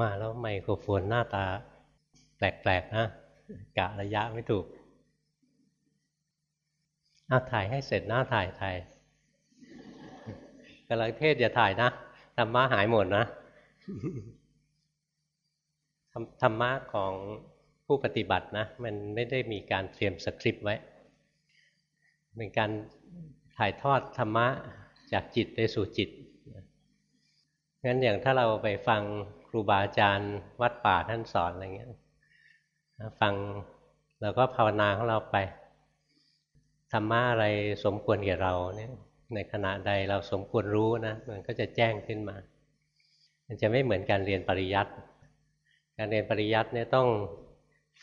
มาแล้วไมโครโฟนหน้าตา แปลกๆนะกะระยะไม่ถูกอาถ่ายให้เสร็จหน้าถ่ายถ่ายกำลังเทศอย่าถ่ายนะธรรมะหายหมดนะธรรมะของผู้ปฏิบัตินะ มันไม่ได้มีการเตรียมสคริปต์ไว้เป็นการถ่ายทอดธรรมะจากจิตไปสู่จิตงั้นอย่างถ้าเราไปฟัง ครูบาอาจารย์ วัดป่าท่านสอนอะไรเงี้ยฟังเราก็ภาวนาของเราไปธรรมะอะไรสมควรแก่เราเนี่ยในขณะใดเราสมควรรู้นะมันก็จะแจ้งขึ้นมา มันจะไม่เหมือนการเรียนปริยัติการเรียนปริยัติเนี่ยต้อง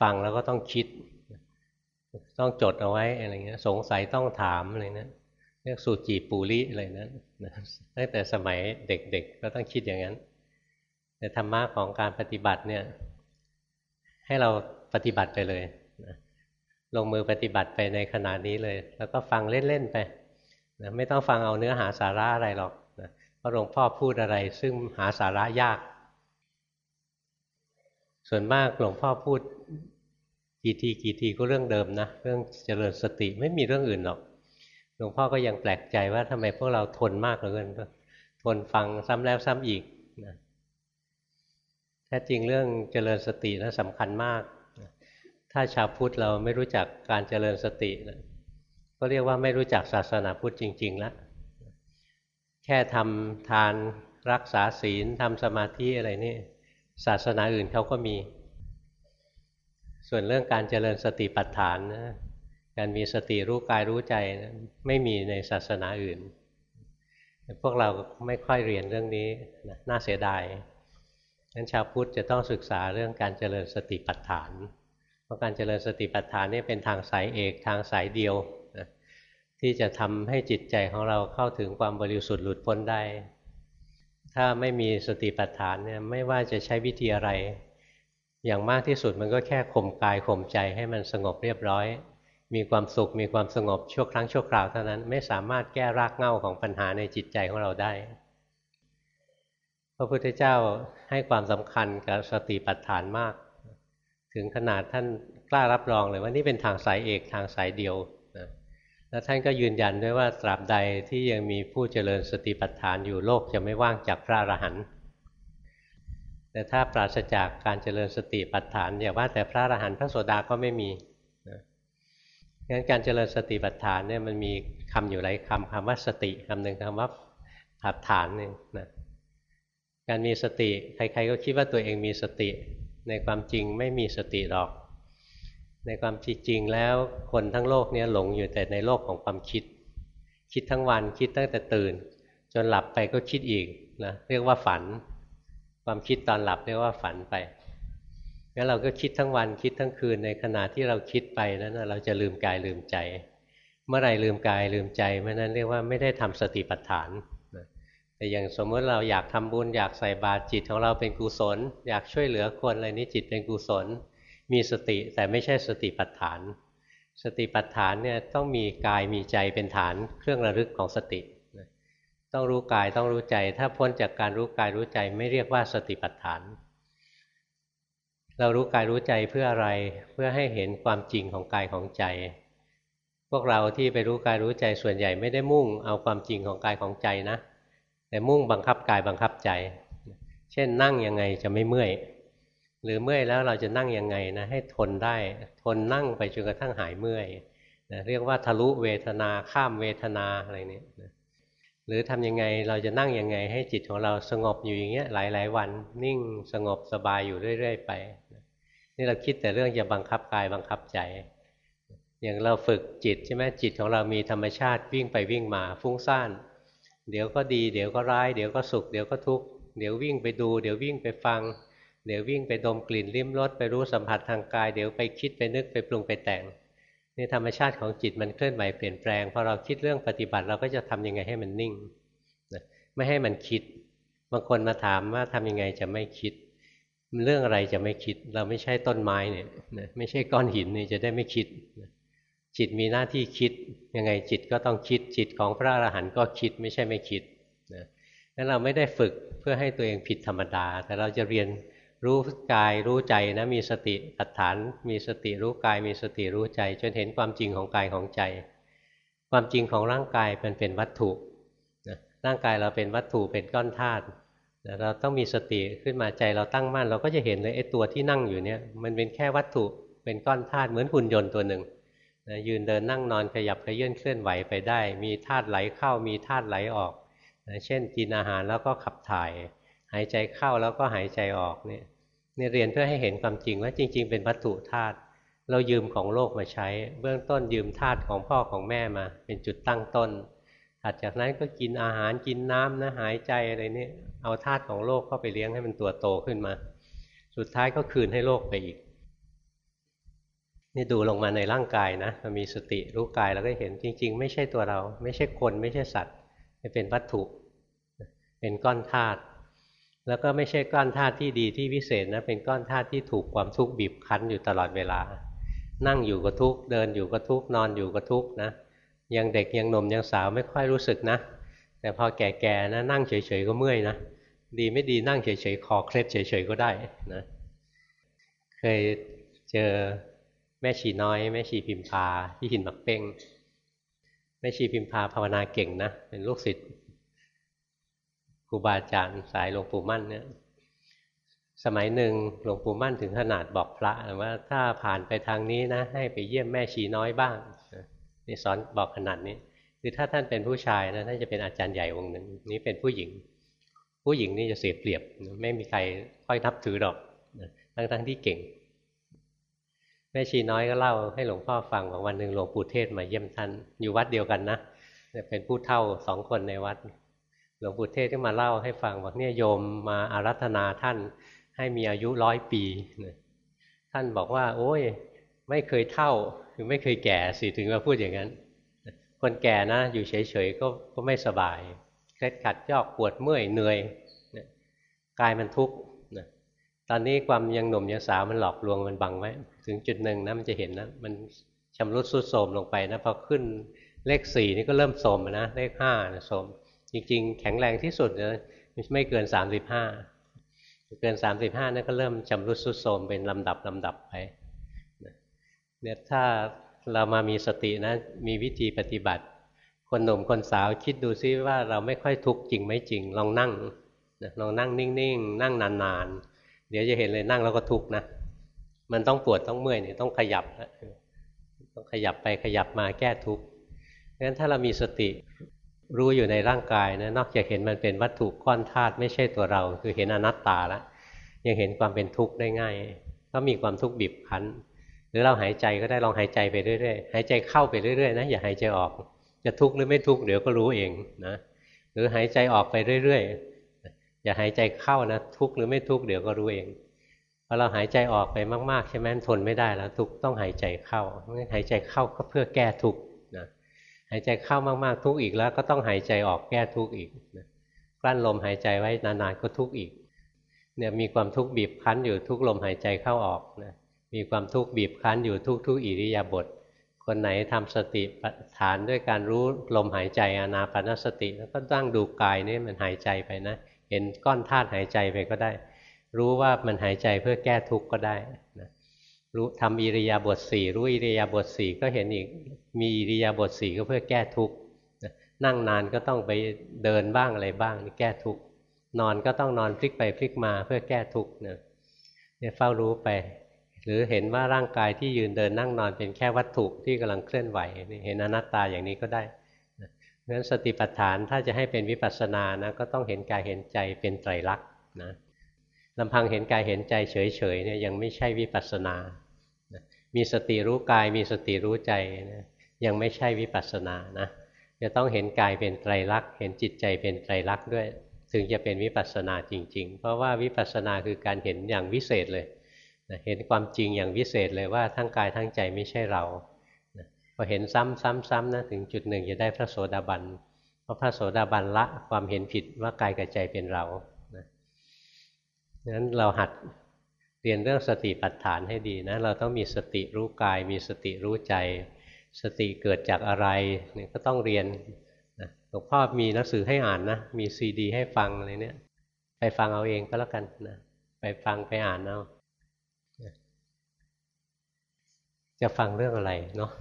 ฟังแล้วก็ต้องคิด ต้องจดเอาไว้อะไรเงี้ยสงสัยต้องถามอะไรนะเรียกสูจีปูริอะไรนะตั้งแต่สมัยเด็กๆก็ต้องคิดอย่างนั้น แต่ธรรมะของการปฏิบัติเนี่ย ให้เราปฏิบัติไปเลยลงมือปฏิบัติไปในขณะนี้เลย แล้วก็ฟังเล่น ๆ ไปนะไม่ต้องฟังเอาเนื้อหาสาระอะไรหรอกนะเพราะหลวงพ่อพูดอะไรซึ่งหาสาระยาก ส่วนมากหลวงพ่อพูดกี่ทีกี่ทีก็เรื่องเดิมนะเรื่องเจริญสติไม่มีเรื่องอื่นหรอก หลวงพ่อก็ยังแปลกใจว่าทำไมพวกเราทนมากเหลือเกินทนฟังซ้ำแล้วซ้ำอีกนะ ท้จริงเรื่องเจริญสตินะสำคัญมาก ถ้าชาวพุทธเราไม่รู้จักการเจริญสตินะก็เรียกว่าไม่รู้จักศาสนาพุทธจริงๆแล้วแค่ทำทานรักษาศีลทำสมาธิอะไรนี่ศาสนาอื่นเขาก็มี ส่วนเรื่องการเจริญสติปัฏฐานนะการมีสติรู้กายรู้ใจนะไม่มีในศาสนาอื่น พวกเราไม่ค่อยเรียนเรื่องนี้นะน่าเสียดาย งั้นชาวพุทธจะต้องศึกษาเรื่องการเจริญสติปัฏฐาน เพราะการเจริญสติปัฏฐานนี่เป็นทางสายเอกทางสายเดียวนะที่จะทำให้จิตใจของเราเข้าถึงความบริสุทธิ์หลุดพ้นได้ ถ้าไม่มีสติปัฏฐานเนี่ยไม่ว่าจะใช้วิธีอะไร อย่างมากที่สุดมันก็แค่ข่มกายข่มใจให้มันสงบเรียบร้อย มีความสุขมีความสงบชั่วครั้งชั่วคราวเท่านั้น ไม่สามารถแก้รากเหง้าของปัญหาในจิตใจของเราได้ พระพุทธเจ้าให้ความสำคัญกับสติปัฏฐานมาก ถึงขนาดท่านกล้ารับรองเลยว่านี่เป็นทางสายเอกทางสายเดียวแล้วท่านก็ยืนยันด้วยว่าตราบใดที่ยังมีผู้เจริญสติปัฏฐานอยู่โลกจะไม่ว่างจากพระอรหันต์แต่ถ้าปราศจากการเจริญสติปัฏฐานอย่าว่าแต่พระอรหันต์พระโสดาก็ไม่มีงั้นการเจริญสติปัฏฐานเนี่ยมันมีคำอยู่หลายคำคำว่าสติคำหนึ่งคำว่าปัฏฐานหนึ่งนะ การมีสติใครๆก็คิดว่าตัวเองมีสติ ในความจริงไม่มีสติหรอก ในความจริงแล้วคนทั้งโลกนี้หลงอยู่แต่ในโลกของความคิด คิดทั้งวันคิดตั้งแต่ตื่น จนหลับไปก็คิดอีกนะเรียกว่าฝัน ความคิดตอนหลับเรียกว่าฝันไปงั้นเราก็คิดทั้งวันคิดทั้งคืนในขณะที่เราคิดไปนั้นเราจะลืมกายลืมใจ เมื่อไรลืมกายลืมใจเมื่อนั้นเรียกว่าไม่ได้ทำสติปัฏฐาน แต่อย่างสมมติเราอยากทำบุญอยากใส่บาตรจิตของเราเป็นกุศล อยากช่วยเหลือคนอะไรนี้จิตเป็นกุศล มีสติแต่ไม่ใช่สติปัฏฐาน สติปัฏฐานเนี่ยต้องมีกายมีใจเป็นฐานเครื่องระลึกของสติต้องรู้กายต้องรู้ใจ ถ้าพ้นจากการรู้กายรู้ใจไม่เรียกว่าสติปัฏฐาน เรารู้กายรู้ใจเพื่ออะไรเพื่อให้เห็นความจริงของกายของใจ พวกเราที่ไปรู้กายรู้ใจส่วนใหญ่ไม่ได้มุ่งเอาความจริงของกายของใจนะ แต่มุ่งบังคับกายบังคับใจ เช่นนั่งยังไงจะไม่เมื่อย หรือเมื่อยแล้วเราจะนั่งยังไงนะให้ทนได้ ทนนั่งไปจนกระทั่งหายเมื่อยนะเรียกว่าทะลุเวทนาข้ามเวทนาอะไรนี้นะหรือทำยังไงเราจะนั่งยังไงให้จิตของเราสงบอยู่อย่างเงี้ยหลาย ๆ วัน นิ่งสงบสบายอยู่เรื่อย ๆ ไป นี่เราคิดแต่เรื่องจะบังคับกายบังคับใจ อย่างเราฝึกจิตใช่ไหมจิตของเรามีธรรมชาติวิ่งไปวิ่งมาฟุ้งซ่าน เดี๋ยวก็ดี เดี๋ยวก็ร้าย เดี๋ยวก็สุข เดี๋ยวก็ทุกข์ เดี๋ยววิ่งไปดู เดี๋ยววิ่งไปฟัง เดี๋ยววิ่งไปดมกลิ่นลิ้มรสไปรู้สัมผัสทางกาย เดี๋ยวไปคิดไปนึกไปปรุงไปแต่งนี่ธรรมชาติของจิตมันเคลื่อนไหวเปลี่ยนแปลงพอเราคิดเรื่องปฏิบัติเราก็จะทํำยังไงให้มันนิ่งไม่ให้มันคิด บางคนมาถามว่าทำยังไงจะไม่คิด เรื่องอะไรจะไม่คิด เราไม่ใช่ต้นไม้เนี่ยไม่ใช่ก้อนหินนี่จะได้ไม่คิด จิตมีหน้าที่คิด ยังไงจิตก็ต้องคิดจิตของพระอรหันต์ก็คิดไม่ใช่ไม่คิดนะงั้นเราไม่ได้ฝึกเพื่อให้ตัวเองผิดธรรมดา แต่เราจะเรียนรู้กายรู้ใจนะมีสติปัฏฐาน มีสติรู้กายมีสติรู้ใจ จนเห็นความจริงของกายของใจ ความจริงของร่างกายมันเป็นวัตถุนะร่างกายเราเป็นวัตถุเป็นก้อนธาตุเราต้องมีสติขึ้นมาใจเราตั้งมั่น เราก็จะเห็นเลยไอ้ตัวที่นั่งอยู่เนี่ยมันเป็นแค่วัตถุเป็นก้อนธาตุเหมือนหุ่นยนต์ตัวหนึ่ง นะยืนเดินนั่งนอนขยับขยื่นเคลื่อนไหวไปได้ มีธาตุไหลเข้ามีธาตุไหลออกนะเช่นกินอาหารแล้วก็ขับถ่าย หายใจเข้าแล้วก็หายใจออกเนี่ยนี่เรียนเพื่อให้เห็นความจริงว่าจริง ๆ เป็นวัตถุธาตุเรายืมของโลกมาใช้ เบื้องต้นยืมธาตุของพ่อของแม่มา เป็นจุดตั้งต้นถัดจากนั้นก็กินอาหารกินน้ำนะหายใจอะไรนี่เอาธาตุของโลกเข้าไปเลี้ยงให้มันตัวโตขึ้นมา สุดท้ายก็คืนให้โลกไปอีก นี่ดูลงมาในร่างกายนะมันมีสติรู้กายแล้วก็เห็นจริง ๆ ไม่ใช่ตัวเรา ไม่ใช่คน ไม่ใช่สัตว์เป็นวัตถุ เป็นก้อนธาตุแล้วก็ไม่ใช่ก้อนธาตุที่ดีที่วิเศษนะเป็นก้อนธาตุที่ถูกความทุกข์บีบคั้นอยู่ตลอดเวลา นั่งอยู่ก็ทุกข์เดินอยู่ก็ทุกข์นอนอยู่ก็ทุกข์นะยังเด็กยังหนุ่มยังสาวไม่ค่อยรู้สึกนะ แต่พอแก่ๆนะนั่งเฉยๆก็เมื่อยนะดีไม่ดีนั่งเฉยๆคอเคล็ดเฉยๆก็ได้นะเคยเจอ ม่ชีน้อย แม่ชีพิมพาที่หินบักเป้งแม่ชีพิมพาภาวนาเก่งนะ เป็นลูกศิษย์ครูบาอาจารย์สายหลวงปู่มั่นเนี่ยสมัยหนึ่งหลวงปู่มั่นถึงขนาดบอกพระว่าถ้าผ่านไปทางนี้นะ ให้ไปเยี่ยมแม่ชีน้อยบ้างนี่สอนบอกขนาดนี้คือถ้าท่านเป็นผู้ชายนะท่านจะเป็นอาจารย์ใหญ่องค์หนึ่งนี้เป็นผู้หญิง ผู้หญิงนี่จะเสียเปรียบ ไม่มีใครค่อยนับถือหรอกทั้งทั้งที่เก่ง แม่ชีน้อยก็เล่าให้หลวงพ่อฟังว่าวันหนึ่งหลวงปู่เทศมาเยี่ยมท่านอยู่วัดเดียวกันนะเป็นผู้เท่าสองคนในวัด หลวงปู่เทศก็มาเล่าให้ฟังบอกเนี่ยโยมมาอารัธนาท่านให้มีอายุร้อยปีท่านบอกว่า โอ้ย ไม่เคยเท่าคือไม่เคยแก่สิถึงมาพูดอย่างนั้น คนแก่นะ อยู่เฉยๆก็ก็ไม่สบายเคล็ดขัดยอกปวดเมื่อยเหนื่อยกายมันทุกข์ตอนนี้ความยังหนุ่มยังสาวมันหลอกลวงมันบังไว้ ถึงจุดหนึ่งนะมันจะเห็นนะมันชำรุดสุดโทมลงไปนะพอขึ้นเลขสี่นี่ก็เริ่มโทมนะเลขห้าโทมจริงๆ แข็งแรงที่สุดนะไม่เกินสามสิบห้าเกินสามสิบห้านั่นก็เริ่มชำรุดสุดโทมเป็นลำดับลำดับไปเนี่ยถ้าเรามามีสตินะมีวิธีปฏิบัติ คนหนุ่มคนสาวคิดดูซิว่าเราไม่ค่อยทุกข์จริงไหมจริง ลองนั่งลองนั่งนิ่งๆ นั่งนานๆ เดี๋ยวจะเห็นเลยนั่งแล้วก็ทุกข์นะ มันต้องปวดต้องเมื่อยเนี่ยต้องขยับต้องขยับไปขยับมาแก้ทุกข์งั้นถ้าเรามีสติรู้อยู่ในร่างกายนะนอกจากเห็นมันเป็นวัตถุก้อนธาตุไม่ใช่ตัวเรา คือเห็นอนัตตาแล้วยังเห็นความเป็นทุกข์ได้ง่าย ก็มีความทุกข์บีบคั้น หรือเราหายใจก็ได้ลองหายใจไปเรื่อยๆหายใจเข้าไปเรื่อยๆนะอย่าหายใจออก จะทุกข์หรือไม่ทุกข์เดี๋ยวก็รู้เองนะหรือหายใจออกไปเรื่อยๆอย่าหายใจเข้านะทุกข์หรือไม่ทุกข์เดี๋ยวก็รู้เอง พอเราหายใจออกไปมากๆใช่ไหมทนไม่ได้แล้วทุกต้องหายใจเข้าหายใจเข้าก็เพื่อแก้ทุกนะหายใจเข้ามากๆทุกอีกแล้ว ก็ต้องหายใจออกแก้ทุกอีกนะกลั้นลมหายใจไว้นานๆก็ทุกอีกเนี่ยมีความทุกข์บีบคั้นอยู่ทุกลมหายใจเข้าออกนะมีความทุกข์บีบคั้นอยู่ทุกๆอิริยาบถคนไหนทำสติฐานด้วยการรู้ลมหายใจอนาปานสติ แล้วก็ตั้งดูกายนี่มันหายใจไปนะ เห็นก้อนธาตุหายใจไปก็ได้ รู้ว่ามันหายใจเพื่อแก้ทุกข์ก็ได้นะรู้ทำอิริยาบถสี่รู้อิริยาบถสี่ก็เห็นอีกมีอิริยาบถสี่ก็เพื่อแก้ทุกข์นั่งนานก็ต้องไปเดินบ้างอะไรบ้างแก้ทุกข์นอนก็ต้องนอนพลิกไปพลิกมาเพื่อแก้ทุกข์เนี่ยเฝ้ารู้ไป หรือเห็นว่าร่างกายที่ยืนเดินนั่งนอนเป็นแค่วัตถุที่กำลังเคลื่อนไหวเห็นอนัตตาอย่างนี้ก็ได้เพราะฉะนั้นสติปัฏฐานถ้าจะให้เป็นวิปัสสนานะก็ต้องเห็นกายเห็นใจเป็นไตรลักษณ์นะ ลำพังเห็นกายเห็นใจเฉยๆเนี่ยยังไม่ใช่วิปัสสนา มีสติรู้กายมีสติรู้ใจนะยังไม่ใช่วิปัสสนานะจะต้องเห็นกายเป็นไตรลักษณ์เห็นจิตใจเป็นไตรลักษณ์ด้วยถึงจะเป็นวิปัสสนาจริง ๆ เพราะว่าวิปัสสนาคือการเห็นอย่างวิเศษเลยเห็นความจริงอย่างวิเศษเลยว่าทั้งกายทั้งใจไม่ใช่เราพอเห็นซ้ำๆๆนะถึงจุดหนึ่งจะได้พระโสดาบันเพราะพระโสดาบันละความเห็นผิดว่ากายกับใจเป็นเรา งั้นเราหัดเรียนเรื่องสติปัฏฐานให้ดีนะ เราต้องมีสติรู้กาย มีสติรู้ใจ สติเกิดจากอะไรเนี่ยก็ต้องเรียนนะลวงพ่อมีหนังสือให้อ่านนะ มีซีดี ให้ฟังอะไรเนี่ยไปฟังเอาเองก็แล้วกันนะไปฟังไปอ่านเอาจะฟังเรื่องอะไรเนาะ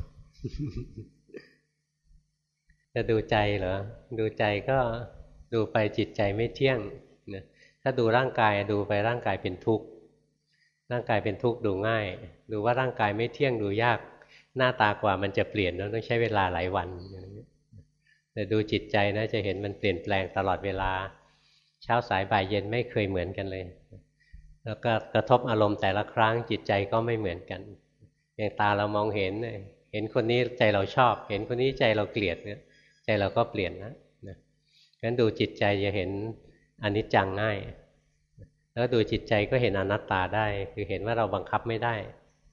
จะดูใจเหรอ ดูใจก็ดูไปจิตใจไม่เที่ยง ถ้าดูร่างกายดูไปร่างกายเป็นทุกข์ร่างกายเป็นทุกข์ดูง่าย ดูว่าร่างกายไม่เที่ยงดูยาก หน้าตากว่ามันจะเปลี่ยนต้องใช้เวลาหลายวันแต่ดูจิตใจนะจะเห็นมันเปลี่ยนแปลงตลอดเวลา เช้าสายบ่ายเย็นไม่เคยเหมือนกันเลย แล้วก็กระทบอารมณ์แต่ละครั้งจิตใจก็ไม่เหมือนกัน อย่างตาเรามองเห็น เห็นคนนี้ใจเราชอบ เห็นคนนี้ใจเราเกลียดเนี่ยใจเราก็เปลี่ยนนะนะงั้นดูจิตใจจะเห็น อนิจจังง่าย แล้วดูจิตใจก็เห็นอนัตตาได้ คือเห็นว่าเราบังคับไม่ได้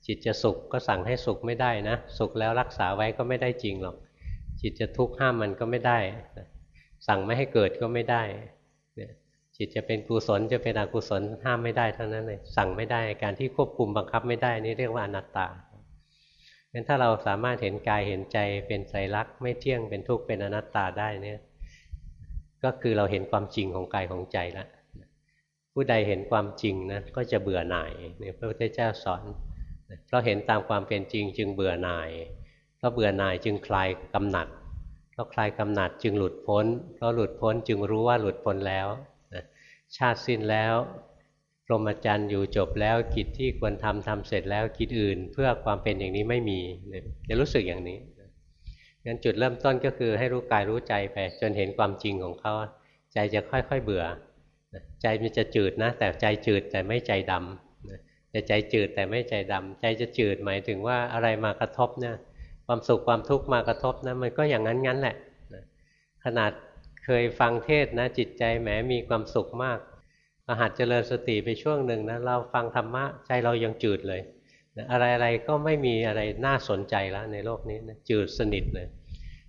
จิตจะสุขก็สั่งให้สุขไม่ได้นะ สุขแล้วรักษาไว้ก็ไม่ได้จริงหรอก จิตจะทุกข์ห้ามมันก็ไม่ได้ สั่งไม่ให้เกิดก็ไม่ได้ จิตจะเป็นกุศลจะเป็นอกุศลห้ามไม่ได้เทั้งนั้นเลย สั่งไม่ได้ การที่ควบคุมบังคับไม่ได้นี่เรียกว่าอนัตตางั้นถ้าเราสามารถเห็นกายเห็นใจเป็นไตรลักษณ์ไม่เที่ยงเป็นทุกข์เป็นอนัตตาได้เนี่ย ก็คือเราเห็นความจริงของกายของใจแล้วผู้ใดเห็นความจริงนะก็จะเบื่อหน่ายเนี่ยพระพุทธเจ้าสอนเพราะเห็นตามความเป็นจริงจึงเบื่อหน่ายเพราะเบื่อหน่ายจึงคลายกำหนัดเพราะคลายกำหนัดจึงหลุดพ้น เพราะหลุดพ้นจึงรู้ว่าหลุดพ้นแล้วชาติสิ้นแล้วพรหมจรรย์อยู่จบแล้วกิจที่ควรทำทำเสร็จแล้วกิจอื่น เพื่อความเป็นอย่างนี้ไม่มีจะรู้สึกอย่างนี้ งั้นจุดเริ่มต้นก็คือให้รู้กายรู้ใจไป จนเห็นความจริงของเขาใจจะค่อยๆเบื่อ ใจมันจะจืดนะ แต่ใจจืดแต่ไม่ใจดำแต่ใจจืดแต่ไม่ใจดำใจจะจืดหมายถึงว่าอะไรมากระทบเนี่ยความสุขความทุกข์มากระทบนะมันก็อย่างนั้นงั้นแหละขนาดเคยฟังเทศนะ จิตใจแหมมีความสุขมากพอหัดเจริญสติไปช่วงหนึ่งนะเราฟังธรรมะใจเรายังจืดเลย อะไรอะไรก็ไม่มีอะไรน่าสนใจแล้วในโลกนี้นะจืดสนิทเลย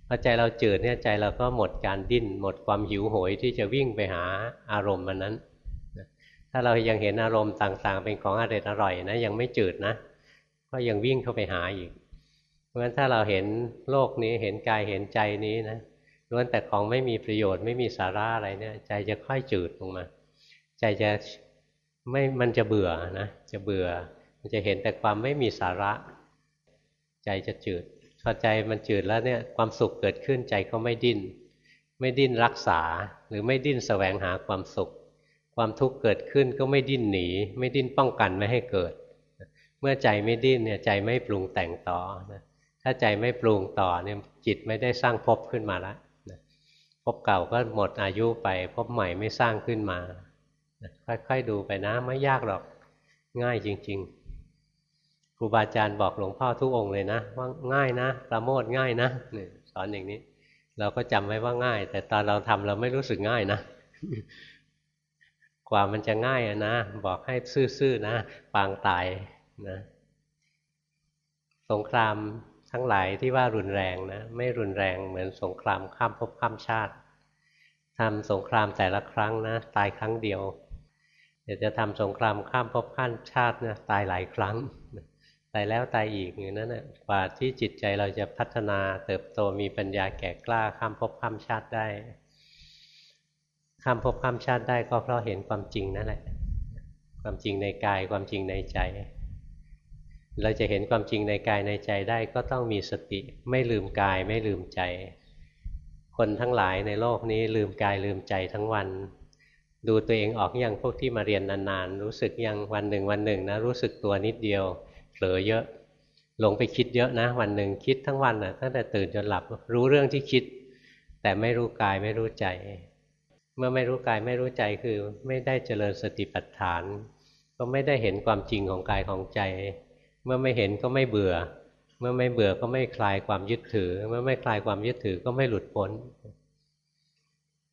พอใจเราจืดเนี่ยใจเราก็หมดการดิ้น หมดความหิวโหยที่จะวิ่งไปหาอารมณ์มันนั้นถ้าเรายังเห็นอารมณ์ต่างๆ เป็นของอร่อยอร่อยนะยังไม่จืดนะก็ยังวิ่งเข้าไปหาอีก เพราะฉะนั้นถ้าเราเห็นโลกนี้เห็นกายเห็นใจนี้นะล้วนแต่ของไม่มีประโยชน์ไม่มีสาระอะไรเนี่ยใจจะค่อยจืดลงมา ใจจะไม่มันจะเบื่อนะจะเบื่อ มันจะเห็นแต่ความไม่มีสาระ ใจจะจืดพอใจมันจืดแล้วเนี่ยความสุขเกิดขึ้นใจก็ไม่ดิ้น ไม่ดิ้นรักษาหรือไม่ดิ้นแสวงหาความสุข ความทุกข์เกิดขึ้นก็ไม่ดิ้นหนี ไม่ดิ้นป้องกันไม่ให้เกิด เมื่อใจไม่ดิ้นเนี่ยใจไม่ปรุงแต่งต่อนะถ้าใจไม่ปรุงต่อเนี่ยจิตไม่ได้สร้างภพขึ้นมาแล้วภพเก่าก็หมดอายุไปภพใหม่ไม่สร้างขึ้นมา ค่อยๆดูไปนะไม่ยากหรอกง่ายจริง ๆ ครูบาอาจารย์บอกหลวงพ่อทุกองค์เลยนะว่าง่ายนะประโมทง่ายนะเนี่ยสอนอย่างนี้ เราก็จำไว้ว่าง่าย แต่ตอนเราทำเราไม่รู้สึกง่ายนะกว่ามันจะง่ายอะนะบอกให้ซื่อๆนะปางตายนะสงครามทั้งหลายที่ว่ารุนแรงนะไม่รุนแรงเหมือนสงครามข้ามภพข้ามชาติทำสงครามแต่ละครั้งนะตายครั้งเดียวเดี๋ยวจะทำสงครามข้ามภพข้ามชาตินะตายหลายครั้ง ตายแล้วตายอีกอย่างนั้นนะกว่าที่จิตใจเราจะพัฒนาเติบโตมีปัญญาแก่กล้าข้ามภพข้ามชาติได้ ข้ามภพข้ามชาติได้ก็เพราะเห็นความจริงนั่นแหละ ความจริงในกายความจริงในใจ เราจะเห็นความจริงในกายในใจได้ก็ต้องมีสติไม่ลืมกายไม่ลืมใจ คนทั้งหลายในโลกนี้ลืมกายลืมใจทั้งวันดูตัวเองออกอย่างพวกที่มาเรียนนานๆ รู้สึกยังวันหนึ่งวันหนึ่งนะรู้สึกตัวนิดเดียว เผลอเยอะหลงไปคิดเยอะนะ วันหนึ่งคิดทั้งวันนะตั้งแต่ตื่นจนหลับรู้เรื่องที่คิด แต่ไม่รู้กายไม่รู้ใจ เมื่อไม่รู้กายไม่รู้ใจคือ ไม่ได้เจริญสติปัฏฐาน ก็ไม่ได้เห็นความจริงของกายของใจ เมื่อไม่เห็นก็ไม่เบื่อ เมื่อไม่เบื่อก็ไม่คลายความยึดถือ เมื่อไม่คลายความยึดถือก็ไม่หลุดพ้น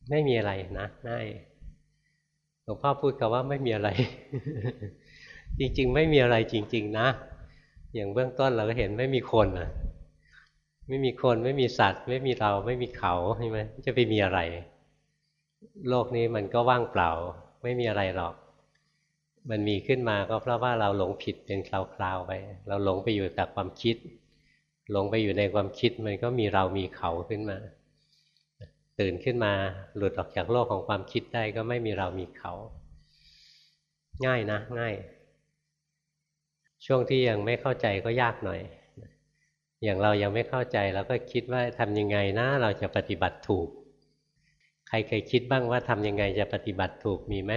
ไม่มีอะไรนะง่ายหลวงพ่อพูดกับว่าไม่มีอะไร จริง ๆ ไม่มีอะไรจริง ๆ นะ อย่างเบื้องต้นเราก็เห็นไม่มีคนนะไม่มีคนไม่มีสัตว์ ไม่มีเราไม่มีเขาใช่ไหมจะไปมีอะไร โลกนี้มันก็ว่างเปล่า ไม่มีอะไรหรอก มันมีขึ้นมาก็เพราะว่าเราหลงผิดเป็นคราวๆไป เราหลงไปอยู่แต่ความคิด หลงไปอยู่ในความคิดมันก็มีเรามีเขาขึ้นมา ตื่นขึ้นมาหลุดออกจากโลกของความคิดได้ก็ไม่มีเรามีเขา ง่ายนะ ง่าย ช่วงที่ยังไม่เข้าใจก็ยากหน่อย อย่างเรายังไม่เข้าใจเราก็คิดว่าทำยังไงนะเราจะปฏิบัติถูก ใครเคยคิดบ้างว่าทำยังไงจะปฏิบัติถูกมีไหม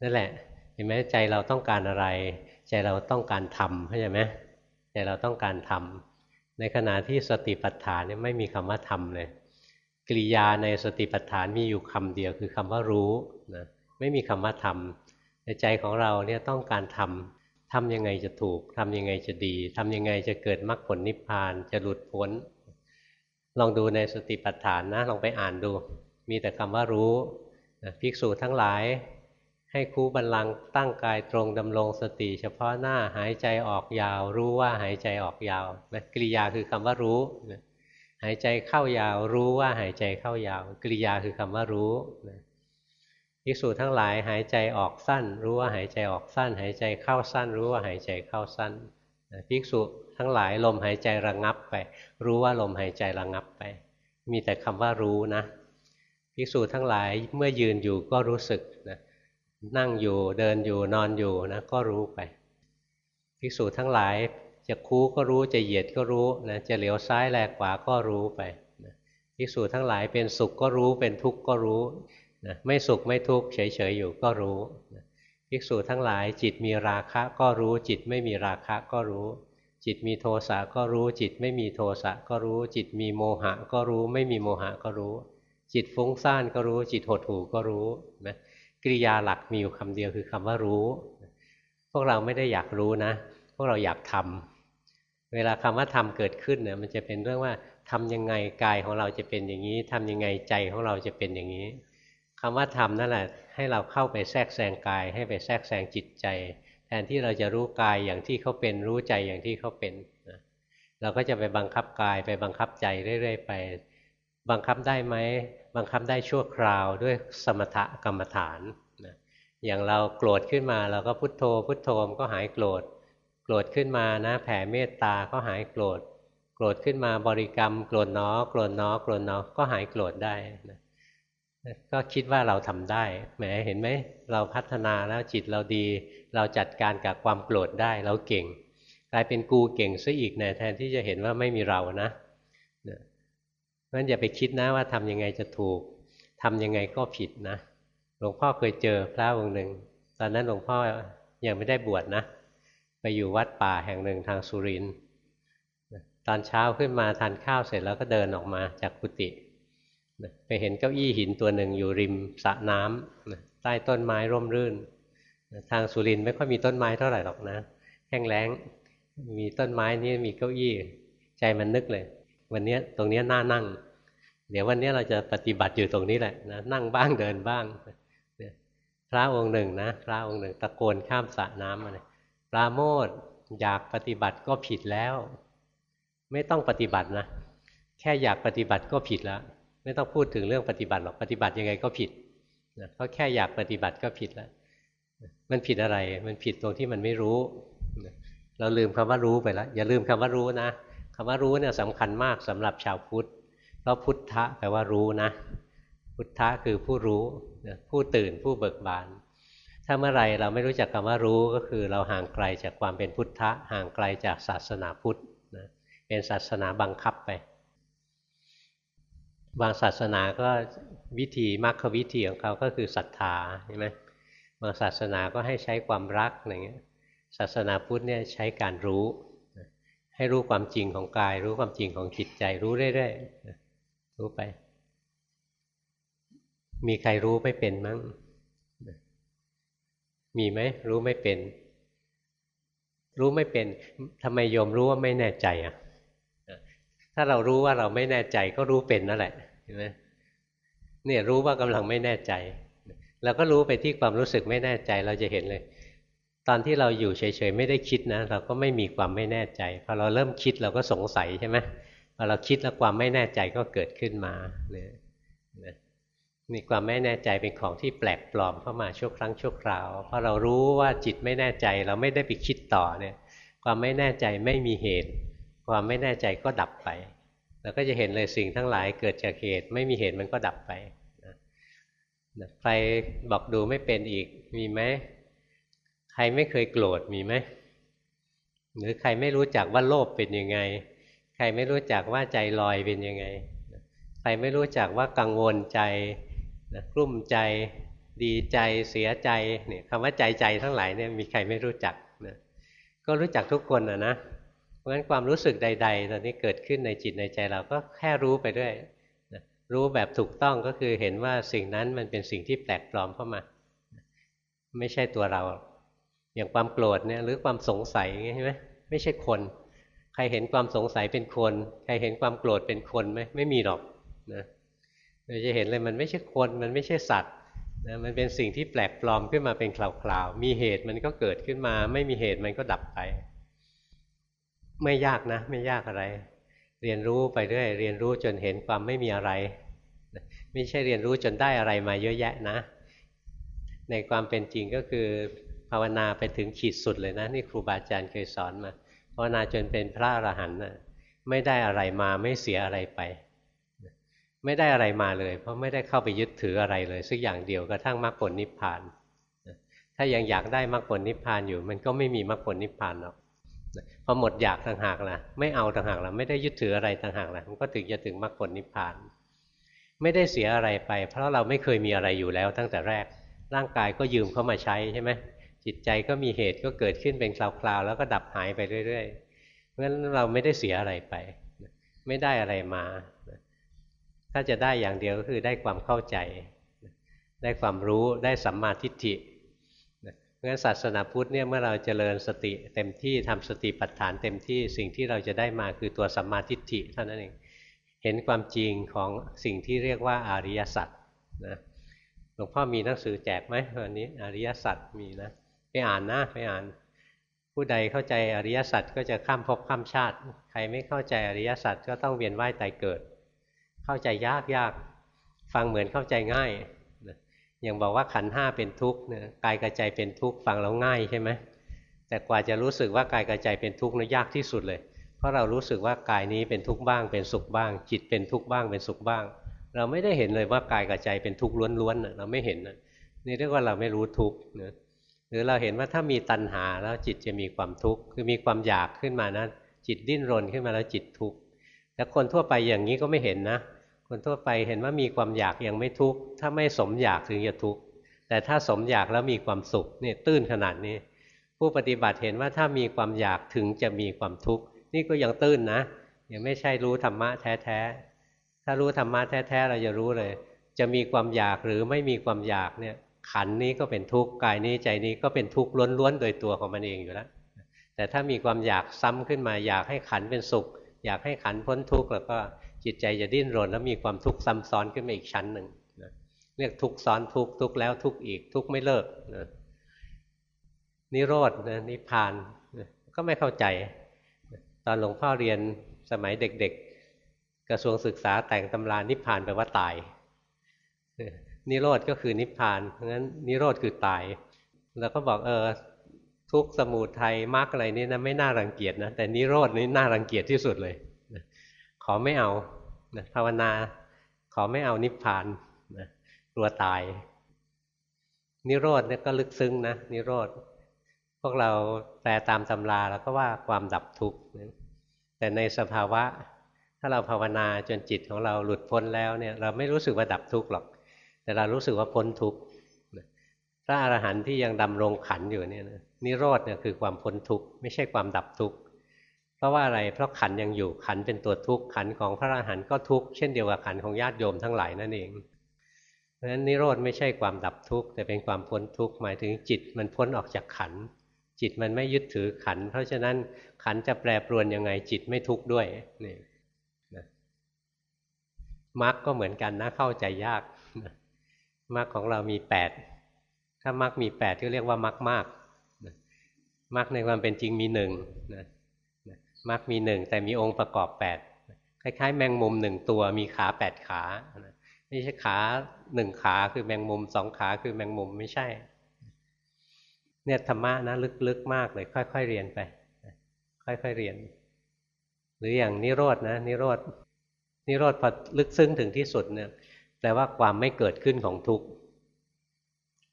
นั่นแหละเห็นไหมใจเราต้องการอะไร ใจเราต้องการทำเข้าใจไหมใจเราต้องการทำในขณะที่สติปัฏฐานเนี่ยไม่มีคำว่าทำเลยกริยาในสติปัฏฐานมีอยู่คำเดียวคือคำว่ารู้นะไม่มีคำว่าทำในใจของเราเนี่ยต้องการทำ ทำยังไงจะถูกทำยังไงจะดีทำยังไงจะเกิดมรรคผลนิพพาน จะหลุดพ้น ลองดูในสติปัฏฐานนะ ลองไปอ่านดู มีแต่คำว่ารู้ภิกษุทั้งหลาย ให้คู่บันลังตั้งกายตรงดำรงสติเฉพาะหน้าหายใจออกยาว รู้ว่าหายใจออกยาวนะกริยาคือคำว่ารู้นะหายใจเข้ายาว รู้ว่าหายใจเข้ายาว กริยาคือคำว่ารู้ ภิกษุทั้งหลายหายใจออกสั้น รู้ว่าหายใจออกสั้น หายใจเข้าสั้น รู้ว่าหายใจเข้าสั้นภิกษุทั้งหลายลมหายใจระงงับไป รู้ว่าลมหายใจระงงับไป มีแต่คำว่ารู้นะภิกษุทั้งหลายเมื่อยืนอยู่ก็รู้สึกนะนั่งอยู่เดินอยู่นอนอยู่นะก็รู้ไปภิกษุทั้งหลายจะคูก็รู้จะเหยียดก็รู้นะจะเหลียวซ้ายแลกขวาก็รู้ไปภิกษุทั้งหลายเป็นสุขก็รู้เป็นทุกข์ก็รู้ นะไม่สุขไม่ทุกข์เฉยๆอยู่ก็รู้นะภิกษุทั้งหลายจิตมีราคะก็รู้ จิตไม่มีราคะก็รู้ จิตมีโทสะก็รู้ จิตไม่มีโทสะก็รู้ จิตมีโมหะก็รู้ ไม่มีโมหะก็รู้ จิตฟุ้งซ่านก็รู้ จิตหดหู่ก็รู้นะกริยาหลักมีอยู่คำเดียวคือคำว่ารู้ พวกเราไม่ได้อยากรู้นะ พวกเราอยากทำเวลาคำว่าทำเกิดขึ้นเนี่ยมันจะเป็นเรื่องว่าทำยังไงกายของเราจะเป็นอย่างนี้ทำยังไงใจของเราจะเป็นอย่างนี้ คำว่าทำนั่นแหละ ให้เราเข้าไปแทรกแซงกาย ให้ไปแทรกแซงจิตใจ แทนที่เราจะรู้กายอย่างที่เขาเป็นรู้ใจอย่างที่เขาเป็นนะเราก็จะไปบังคับกายไปบังคับใจเรื่อยๆไป บังคับได้ไหมบังคับได้ชั่วคราวด้วยสมถกรรมฐานนะอย่างเราโกรธขึ้นมาเราก็พุโทโธ พุโทโธมก็หายโกรธ โกรธขึ้นมานะ แผ่เมตตาก็หายโกรธ โกรธขึ้นมาบริกรรม โกรธเนาะโกรธเนาะโกรธเนาะก็หายโกรธได้นะ ก็คิดว่าเราทำได้แหมเห็นไหมเราพัฒนาแล้วจิตเราดี เราจัดการกับความโกรธได้เราเก่ง กลายเป็นกูเก่งซะอีกนะแทนที่จะเห็นว่าไม่มีเรานะเพราะฉะนั้นอย่าไปคิดนะว่าทำยังไงจะถูกทำยังไงก็ผิดนะหลวงพ่อเคยเจอพระองค์หนึ่ง ตอนนั้นหลวงพ่อยังไม่ได้บวชนะ ไปอยู่วัดป่าแห่งหนึ่งทางสุรินทร์ตอนเช้าขึ้นมาทานข้าวเสร็จแล้วก็เดินออกมาจากกุฏิ ไปเห็นเก้าอี้หินตัวหนึ่งอยู่ริมสระน้ำใต้ต้นไม้ร่มรื่น ทางสุรินไม่ค่อยมีต้นไม้เท่าไหร่หรอกนะ แห้งแล้ง มีต้นไม้นี่มีเก้าอี้ ใจมันนึกเลย วันนี้ตรงนี้น่านั่ง เดี๋ยววันนี้เราจะปฏิบัติอยู่ตรงนี้แหละนะนั่งบ้างเดินบ้างพระองค์หนึ่งนะพระองค์หนึ่งตะโกนข้ามสระน้ำมาเลยปราโมทอยากปฏิบัติก็ผิดแล้ว ไม่ต้องปฏิบัตินะ แค่อยากปฏิบัติก็ผิดแล้ว ไม่ต้องพูดถึงเรื่องปฏิบัติหรอกปฏิบัติยังไงก็ผิดนะเพราะแค่อยากปฏิบัติก็ผิดแล้วมันผิดอะไร มันผิดตรงที่มันไม่รู้ เราลืมคำว่ารู้ไปแล้วอย่าลืมคำว่ารู้นะคำว่ารู้เนี่ยสำคัญมากสำหรับชาวพุทธเพราะพุทธะแปลว่ารู้นะ พุทธะคือผู้รู้ผู้ตื่นผู้เบิกบาน ถ้าเมื่อไรเราไม่รู้จักคำว่ารู้ก็คือเราห่างไกลจากความเป็นพุทธะห่างไกลจากศาสนาพุทธนะเป็นศาสนาบังคับไป บางศาสนาก็วิธีมรรควิธีของเขาก็คือศรัทธาใช่ไหมบางศาสนาก็ให้ใช้ความรักอะไรเงี้ยศาสนาพุทธเนี่ยใช้การรู้ ให้รู้ความจริงของกาย รู้ความจริงของจิตใจรู้เรื่อยๆรู้ไป มีใครรู้ไม่เป็นมั้งมีไหมรู้ไม่เป็น รู้ไม่เป็นทำไมโยมรู้ว่าไม่แน่ใจอะถ้าเรารู้ว่าเราไม่แน่ใจก็รู้เป็นนั่นแหละ ห็นไหมเนี่ยรู้ว่ากำลังไม่แน่ใจเราก็รู้ไปที่ความรู้สึกไม่แน่ใจเราจะเห็นเลย ตอนที่เราอยู่เฉยๆไม่ได้คิดนะ เราก็ไม่มีความไม่แน่ใจพอเราเริ่มคิดเราก็สงสัยใช่ไหมพอเราคิดแล้วความไม่แน่ใจก็เกิดขึ้นมาเนี่ยมีความไม่แน่ใจเป็นของที่แปลกปลอมเข้ามาชั่วครั้งชั่วคราวพอเรารู้ว่าจิตไม่แน่ใจเราไม่ได้ไปคิดต่อเนี่ย ความไม่แน่ใจไม่มีเหตุ ความไม่แน่ใจก็ดับไป เราก็จะเห็นเลยสิ่งทั้งหลายเกิดจากเหตุ ไม่มีเหตุมันก็ดับไปนะใครบอกดูไม่เป็นอีกมีไหมใครไม่เคยโกรธมีไหมหรือใครไม่รู้จักว่าโลภเป็นยังไง ใครไม่รู้จักว่าใจลอยเป็นยังไง ใครไม่รู้จักว่ากังวลใจนะกลุ้มใจดีใจเสียใจเนี่ยคำว่าใจใจทั้งหลายเนี่ยมีใครไม่รู้จักนะก็รู้จักทุกคนนะนะ ราะฉะนั้นความรู้สึกใด ๆ ตอนนี้เกิดขึ้นในจิตในใจเราก็แค่รู้ไปด้วยนะรู้แบบถูกต้องก็คือเห็นว่าสิ่งนั้นมันเป็นสิ่งที่แปลกปลอมเข้ามา ไม่ใช่ตัวเรา อย่างความโกรธเนี่ยหรือความสงสัยใช่ไหมไม่ใช่คน ใครเห็นความสงสัยเป็นคน ใครเห็นความโกรธเป็นคนไหมไม่มีหรอกนะเราจะเห็นเลยมันไม่ใช่คนมันไม่ใช่สัตว์นะมันเป็นสิ่งที่แปลกปลอมขึ้นมาเป็นคราวๆมีเหตุมันก็เกิดขึ้นมา ไม่มีเหตุมันก็ดับไป ไม่ยากนะ ไม่ยากอะไร เรียนรู้ไปเรื่อยเรียนรู้จนเห็นความไม่มีอะไร ไม่ใช่เรียนรู้จนได้อะไรมาเยอะแยะนะ ในความเป็นจริงก็คือภาวนาไปถึงขีดสุดเลยนะ นี่ครูบาอาจารย์เคยสอนมาภาวนาจนเป็นพระอรหันต์ไม่ได้อะไรมาไม่เสียอะไรไป ไม่ได้อะไรมาเลย เพราะไม่ได้เข้าไปยึดถืออะไรเลยสักอย่างเดียวกระทั่งมรรคผลนิพพานถ้ายังอยากได้มรรคผลนิพพานอยู่ มันก็ไม่มีมรรคผลนิพพานหรอก พอหมดอยากต่างหากล่ะ ไม่เอาต่างหากล่ะ ไม่ได้ยึดถืออะไรต่างหากล่ะ มันก็ถึงจะถึงมรรคผลนิพพาน ไม่ได้เสียอะไรไป เพราะเราไม่เคยมีอะไรอยู่แล้วตั้งแต่แรก ร่างกายก็ยืมเข้ามาใช้ใช่ไหมจิตใจก็มีเหตุก็เกิดขึ้นเป็นคราวๆแล้วก็ดับหายไปเรื่อยๆเพราะฉะนั้นเราไม่ได้เสียอะไรไป ไม่ได้อะไรมา ถ้าจะได้อย่างเดียวก็คือได้ความเข้าใจ ได้ความรู้ได้สัมมาทิฏฐิ เพราะฉะนั้นศาสนาพุทธเนี่ยเมื่อเราเจริญสติเต็มที่ทำสติปัฏฐานเต็มที่สิ่งที่เราจะได้มาคือตัวสัมมาทิฏฐิเท่านั้นเองเห็นความจริงของสิ่งที่เรียกว่าอริยสัจนะหลวงพ่อมีหนังสือแจกไหมวันนี้อริยสัจมีนะไปอ่านนะไปอ่าน ผู้ใดเข้าใจอริยสัจก็จะข้ามภพข้ามชาติ ใครไม่เข้าใจอริยสัจก็ต้องเวียนว่ายตายเกิด เข้าใจยากยากฟังเหมือนเข้าใจง่าย อย่างบอกว่าขันห้าเป็นทุกข์เนี่ยกายกระใจเป็นทุกข์ฟังแล้วง่ายใช่ไหมแต่กว่าจะรู้สึกว่ากายกระใจเป็นทุกข์นี่ยากที่สุดเลย เพราะเรารู้สึกว่ากายนี้เป็นทุกข์บ้าง เป็นสุขบ้าง จิตเป็นทุกข์บ้างเป็นสุขบ้าง เราไม่ได้เห็นเลยว่ากายกระใจเป็นทุกข์ล้วนๆเราไม่เห็นนี่เรียกว่าเราไม่รู้ทุกข์นะหรือเราเห็นว่าถ้ามีตัณหาแล้วจิตจะมีความทุกข์คือมีความอยากขึ้นมานะจิตดิ้นรนขึ้นมาแล้วจิตทุกข์แต่คนทั่วไปอย่างนี้ก็ไม่เห็นนะ คนทั่วไปเห็นว่ามีความอยากยังไม่ทุกข์ถ้าไม่สมอยากถึงจะทุกข์แต่ถ้าสมอยากแล้วมีความสุขนี่ตื้นขนาดนี้ ผู้ปฏิบัติเห็นว่าถ้ามีความอยากถึงจะมีความทุกข์นี่ก็ยังตื้นนะ ยังไม่ใช่รู้ธรรมะแท้ๆถ้ารู้ธรรมะแท้ๆเราจะรู้เลย จะมีความอยากหรือไม่มีความอยากเนี่ยขันนี้ก็เป็นทุกข์กายนี้ใจนี้ก็เป็นทุกข์ล้วนๆโดยตัวของมันเองอยู่แล้วแต่ถ้ามีความอยากซ้ำขึ้นมาอยากให้ขันเป็นสุข อยากให้ขันพ้นทุกข์แล้วก็จิตใจจะดิ้นรนแล้วมีความทุกข์ซ้ำซ้อนขึ้นมาอีกชั้นหนึ่งเรียกทุกข์ซ้อนทุกข์ทุกข์แล้วทุกข์อีกทุกข์ไม่เลิกนะนิโรธนะนิพพานก็ไม่เข้าใจ ตอนหลวงพ่อเรียนสมัยเด็กๆ กระทรวงศึกษาแต่งตำรานิพพานแปลว่าตาย นิโรธก็คือนิพพานเพราะงั้นนิโรธคือตาย แล้วก็บอกเออ ทุกสมุทัยมรรคอะไรนี่นะไม่น่ารังเกียจนะแต่นิโรธนี่น่ารังเกียจที่สุดเลยขอไม่เอาภาวนาขอไม่เอานิพพานกลัวตาย นิโรธเนี่ยก็ลึกซึ้งนะนิโรธพวกเราแปลตามตำราแล้วก็ว่าความดับทุกข์แต่ในสภาวะ ถ้าเราภาวนาจนจิตของเราหลุดพ้นแล้วเนี่ย เราไม่รู้สึกว่าดับทุกข์หรอก แต่เรารู้สึกว่าพ้นทุกข์ ระอรหันต์ที่ยังดำรงขันอยู่เนี่ยนิโรธเนี่ยคือความพ้นทุกข์ไม่ใช่ความดับทุกข์เพราะว่าอะไรเพราะขันยังอยู่ขันเป็นตัวทุกข์ขันของพระอรหันต์ก็ทุกข์เช่นเดียวกับขันของญาติโยมทั้งหลายนั่นเองเพราะฉะนั้นนิโรธไม่ใช่ความดับทุกข์แต่เป็นความพ้นทุกข์หมายถึงจิตมันพ้นออกจากขัน จิตมันไม่ยึดถือขัน เพราะฉะนั้นขันจะแปรปรวนยังไงจิตไม่ทุกข์ด้วยนี่มรรคก็เหมือนกันนะเข้าใจยากมรรคของเรามีแปด ถ้ามรรคมีแปดก็เรียกว่ามรรคมากมรรคในความเป็นจริงมีหนึ่งมรรคมีหนึ่งแต่มีองค์ประกอบแปดคล้ายๆ แมงมุมหนึ่งตัวมีขาแปดขาไม่ใช่ขาหนึ่งขาคือแมงมุมสองขาคือแมงมุมไม่ใช่ เนี่ยธรรมะนะลึกๆมากเลย ค่อยๆเรียนไป ค่อยๆเรียน หรืออย่างนิโรดนะนิโรธนิโรธพอลึกซึ้งถึงที่สุดเนี่ยแปลว่าความไม่เกิดขึ้นของทุกข์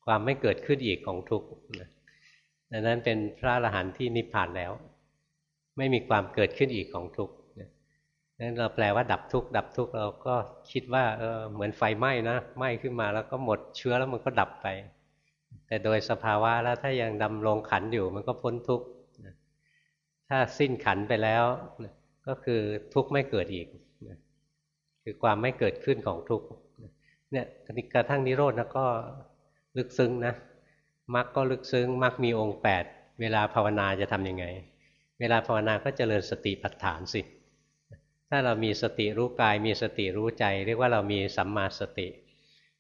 ความไม่เกิดขึ้นอีกของทุกข์ดังนั้นเป็นพระอรหันต์ที่นิพพานแล้ว ไม่มีความเกิดขึ้นอีกของทุกข์นั้นเราแปลว่าดับทุกข์ดับทุกข์เราก็คิดว่าเออเหมือนไฟไหม้นะไหม้ขึ้นมาแล้วก็หมดเชื้อแล้วมันก็ดับไป แต่โดยสภาวะแล้วถ้ายังดำรงขันอยู่มันก็พ้นทุกข์ถ้าสิ้นขันไปแล้วก็คือทุกข์ไม่เกิดอีกคือความไม่เกิดขึ้นของทุกข์เนี่ยกระทั่งนิโรธนะก็ ลึกซึ้งนะมรรคก็ลึกซึ้งมรรคมีองค์แปดเวลาภาวนาจะทํำยังไง เวลาภาวนาก็เจริญสติปัฏฐานสิ ถ้าเรามีสติรู้กายมีสติรู้ใจ เรียกว่าเรามีสัมมาสติ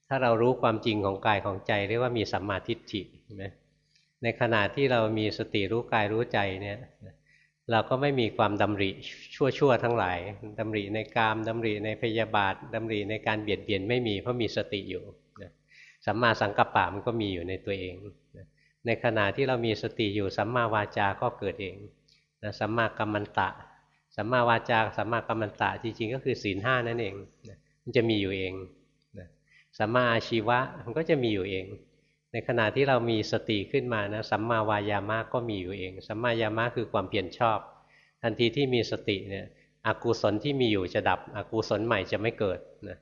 ถ้าเรารู้ความจริงของกายของใจ เรียกว่ามีสัมมาทิฏฐิใช่ไหมในขณะที่เรามีสติรู้กายรู้ใจเนี่ยเราก็ไม่มีความดำริชั่วๆทั้งหลายดำริในกามดำริในพยาบาทดำริในการเบียดเบียนไม่มีเพราะมีสติอยู่ สัมมาสังกัปปะมันก็มีอยู่ในตัวเอง ในขณะที่เรามีสติอยู่สัมมาวาจาก็เกิดเองนะสัมมากัมมันตะ สัมมาวาจาสัมมากัมมันตะจริงๆ ก็คือศีลห้านั่นเองนะมันจะมีอยู่เองนะสัมมาอาชีวะมันก็จะมีอยู่เอง ในขณะที่เรามีสติขึ้นมานะสัมมาวายามะก็มีอยู่เอง สัมมายามะคือความเพียรชอบ ทันทีที่มีสติเนี่ยอกุศลที่มีอยู่จะดับอกุศลใหม่จะไม่เกิดนะ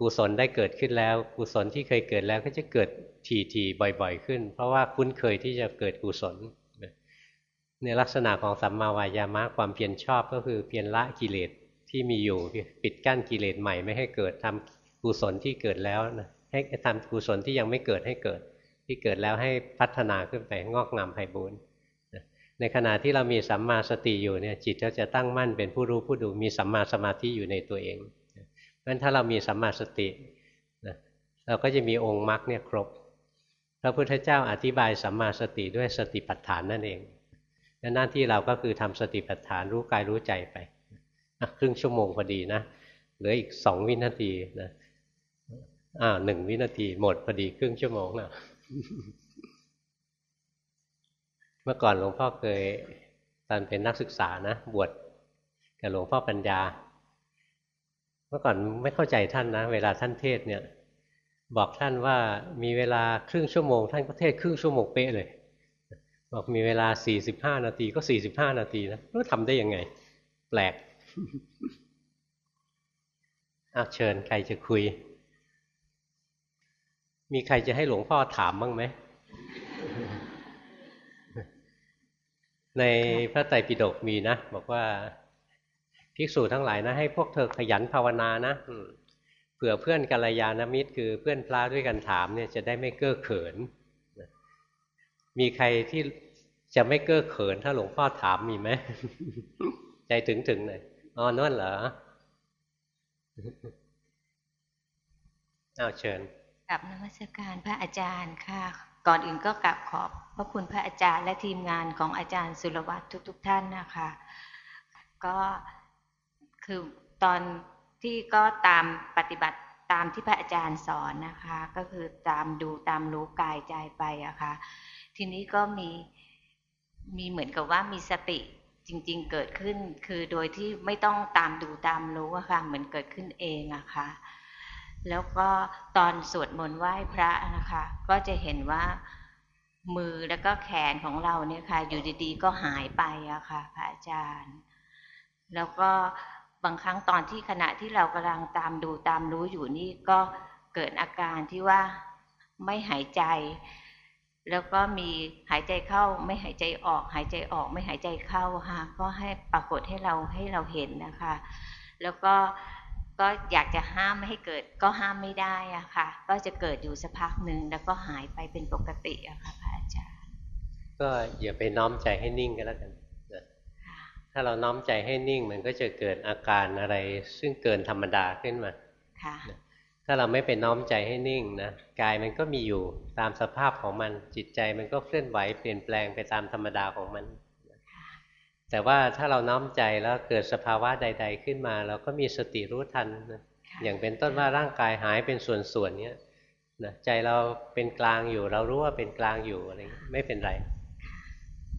กุศลได้เกิดขึ้นแล้ว กุศลที่เคยเกิดแล้วก็จะเกิดทีๆบ่อยๆ ขึ้น เพราะว่าคุ้นเคยที่จะเกิดกุศลในลักษณะของสัมมาวายามะความเพียรชอบก็คือเพียรละกิเลสที่มีอยู่ปิดกั้นกิเลสใหม่ไม่ให้เกิดทำกุศลที่เกิดแล้วนะให้ทำกุศลที่ยังไม่เกิดให้เกิด ที่เกิดแล้วให้พัฒนาขึ้นไปงอกงามไพบูรณ์ในขณะที่เรามีสัมมาสติอยู่เนี่ยจิตก็จะตั้งมั่นเป็นผู้รู้ผู้ดูมีสัมมาสมาธิอยู่ในตัวเอง เพราะฉะนั้นถ้าเรามีสัมมาสตินะเราก็จะมีองค์มรรคเนี่ยครบ พระพุทธเจ้าอธิบายสัมมาสติด้วยสติปัฏฐานนั่นเองหน้าที่เราก็คือทำสติปัฏฐานรู้กายรู้ใจไปครึ่งชั่วโมงพอดีนะเหลืออีกสองวินาทีนะอ้าวหนึ่งวินาทีหมดพอดีครึ่งชั่วโมงนะเมื่อก่อนหลวงพ่อเคยตอนเป็นนักศึกษานะ บวชกับหลวงพ่อปัญญา มื่อก่อนไม่เข้าใจท่านนะ เวลาท่านเทศเนี่ย บอกท่านว่ามีเวลาครึ่งชั่วโมง ท่านก็เทศครึ่งชั่วโมงเป๊ะเลย บอกมีเวลาสี่สิบห้านาทีก็สี่สิบห้านาทีนะรู้ทำได้ยังไง แปลกอาเชิญใครจะคุย มีใครจะให้หลวงพ่อถามบ้างไหม ในพระไตรปิฎกมีนะ บอกว่า ภิกษุทั้งหลายนะให้พวกเธอขยันภาวนานะเผื่อเพื่อนกัลยาณมิตร คือเพื่อนพระด้วยกันถามเนี่ยจะได้ไม่เก้อเขิน มีใครที่จะไม่เก้อเขิน ถ้าหลวงพ่อถามมีไหมใจถึงถึงหน่อยอ๋อนั่นเหรอเอาเชิญกลับนมัสการพระอาจารย์ค่ะ ก่อนอื่นก็กลับขอบพระคุณพระอาจารย์และทีมงานของอาจารย์สุรวัตรทุก ๆ ท่านนะคะ ก็ คือตอนที่ก็ตามปฏิบัติตามที่พระอาจารย์สอนนะคะ ก็คือตามดูตามรู้กายใจไปอะคะ่ะทีนี้ก็มีมีเหมือนกับว่ามีสติจริง ๆ เกิดขึ้น คือโดยที่ไม่ต้องตามดูตามรู้อะค่ะเหมือนเกิดขึ้นเองอะคะ่ะแล้วก็ตอนสวดมนต์ไหว้พระนะคะ ก็จะเห็นว่ามือแล้วก็แขนของเราเนี่ยค่ะ อยู่ดีๆ ก็หายไปอะค่ะ พระอาจารย์ แล้วก็ บางครั้งตอนที่ขณะที่เรากำลังตามดูตามรู้อยู่นี่ก็เกิดอาการที่ว่าไม่หายใจ แล้วก็มีหายใจเข้าไม่หายใจออก หายใจออกไม่หายใจเข้าค่ะก็ให้ปรากฏให้เราให้เราเห็นนะคะ แล้วก็ก็อยากจะห้ามไม่ให้เกิดก็ห้ามไม่ได้อะค่ะ ก็จะเกิดอยู่สักพักหนึ่งแล้วก็หายไปเป็นปกติอะค่ะพระอาจารย์ ก็อย่าไปน้อมใจให้นิ่งกันแล้วกัน ถ้าเราน้อมใจให้นิ่งมันก็จะเกิดอาการอะไร ซึ่งเกินธรรมดาขึ้นมาถ้าเราไม่ไปน้อมใจให้นิ่งนะกายมันก็มีอยู่ตามสภาพของมันจิตใจมันก็เคลื่อนไหวเปลี่ยนแปลงไปตามธรรมดาของมัน แต่ว่าถ้าเราน้อมใจแล้วเกิดสภาวะใด ๆ ขึ้นมา เราก็มีสติรู้ทันนะอย่างเป็นต้นว่าร่างกายหายเป็นส่วนๆเนี้ยนะใจเราเป็นกลางอยู่ เรารู้ว่าเป็นกลางอยู่อะไรไม่เป็นไร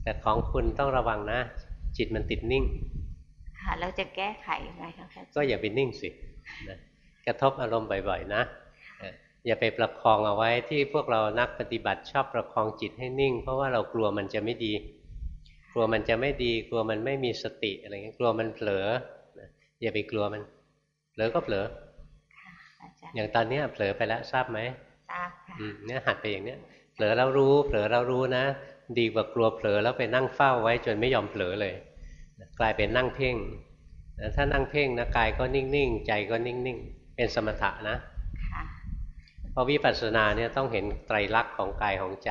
แต่ของคุณต้องระวังนะจิ ตมันติดนิ่ง ค่ะแล้วจะแก้ไขยังไงคะก็อย่าไปนิ่งสินะกระทบอารมณ์บ่อยๆนะอย่าไปประคองเอาไว้ที่พวกเรานักปฏิบัติชอบประคองจิตให้นิ่ง เพราะว่าเรากลัวมันจะไม่ดี กลัวมันจะไม่ดี กลัวมันไม่มีสติอะไรเงี้ยกลัวมันเผลออย่าไปกลัวมันเผลอก็เผลออย่างตอนนี้เผลอไปแล้วทราบไหมทราบค่ะเนี่ยหัดไปอย่างเนี้ยเผลอเรารู้ เผลอเรารู้นะ ดีกว่ากลัวเผลอแล้วไปนั่งเฝ้าไว้จนไม่ยอมเผลอเลย กลายเป็นนั่งเพ่งถ้านั่งเพ่งนะกายก็นิ่งๆ ใจก็นิ่งๆ เป็นสมถะนะเพราะวิปัสสนาเนี่ยต้องเห็นไตรลักษณ์ของกายของใจ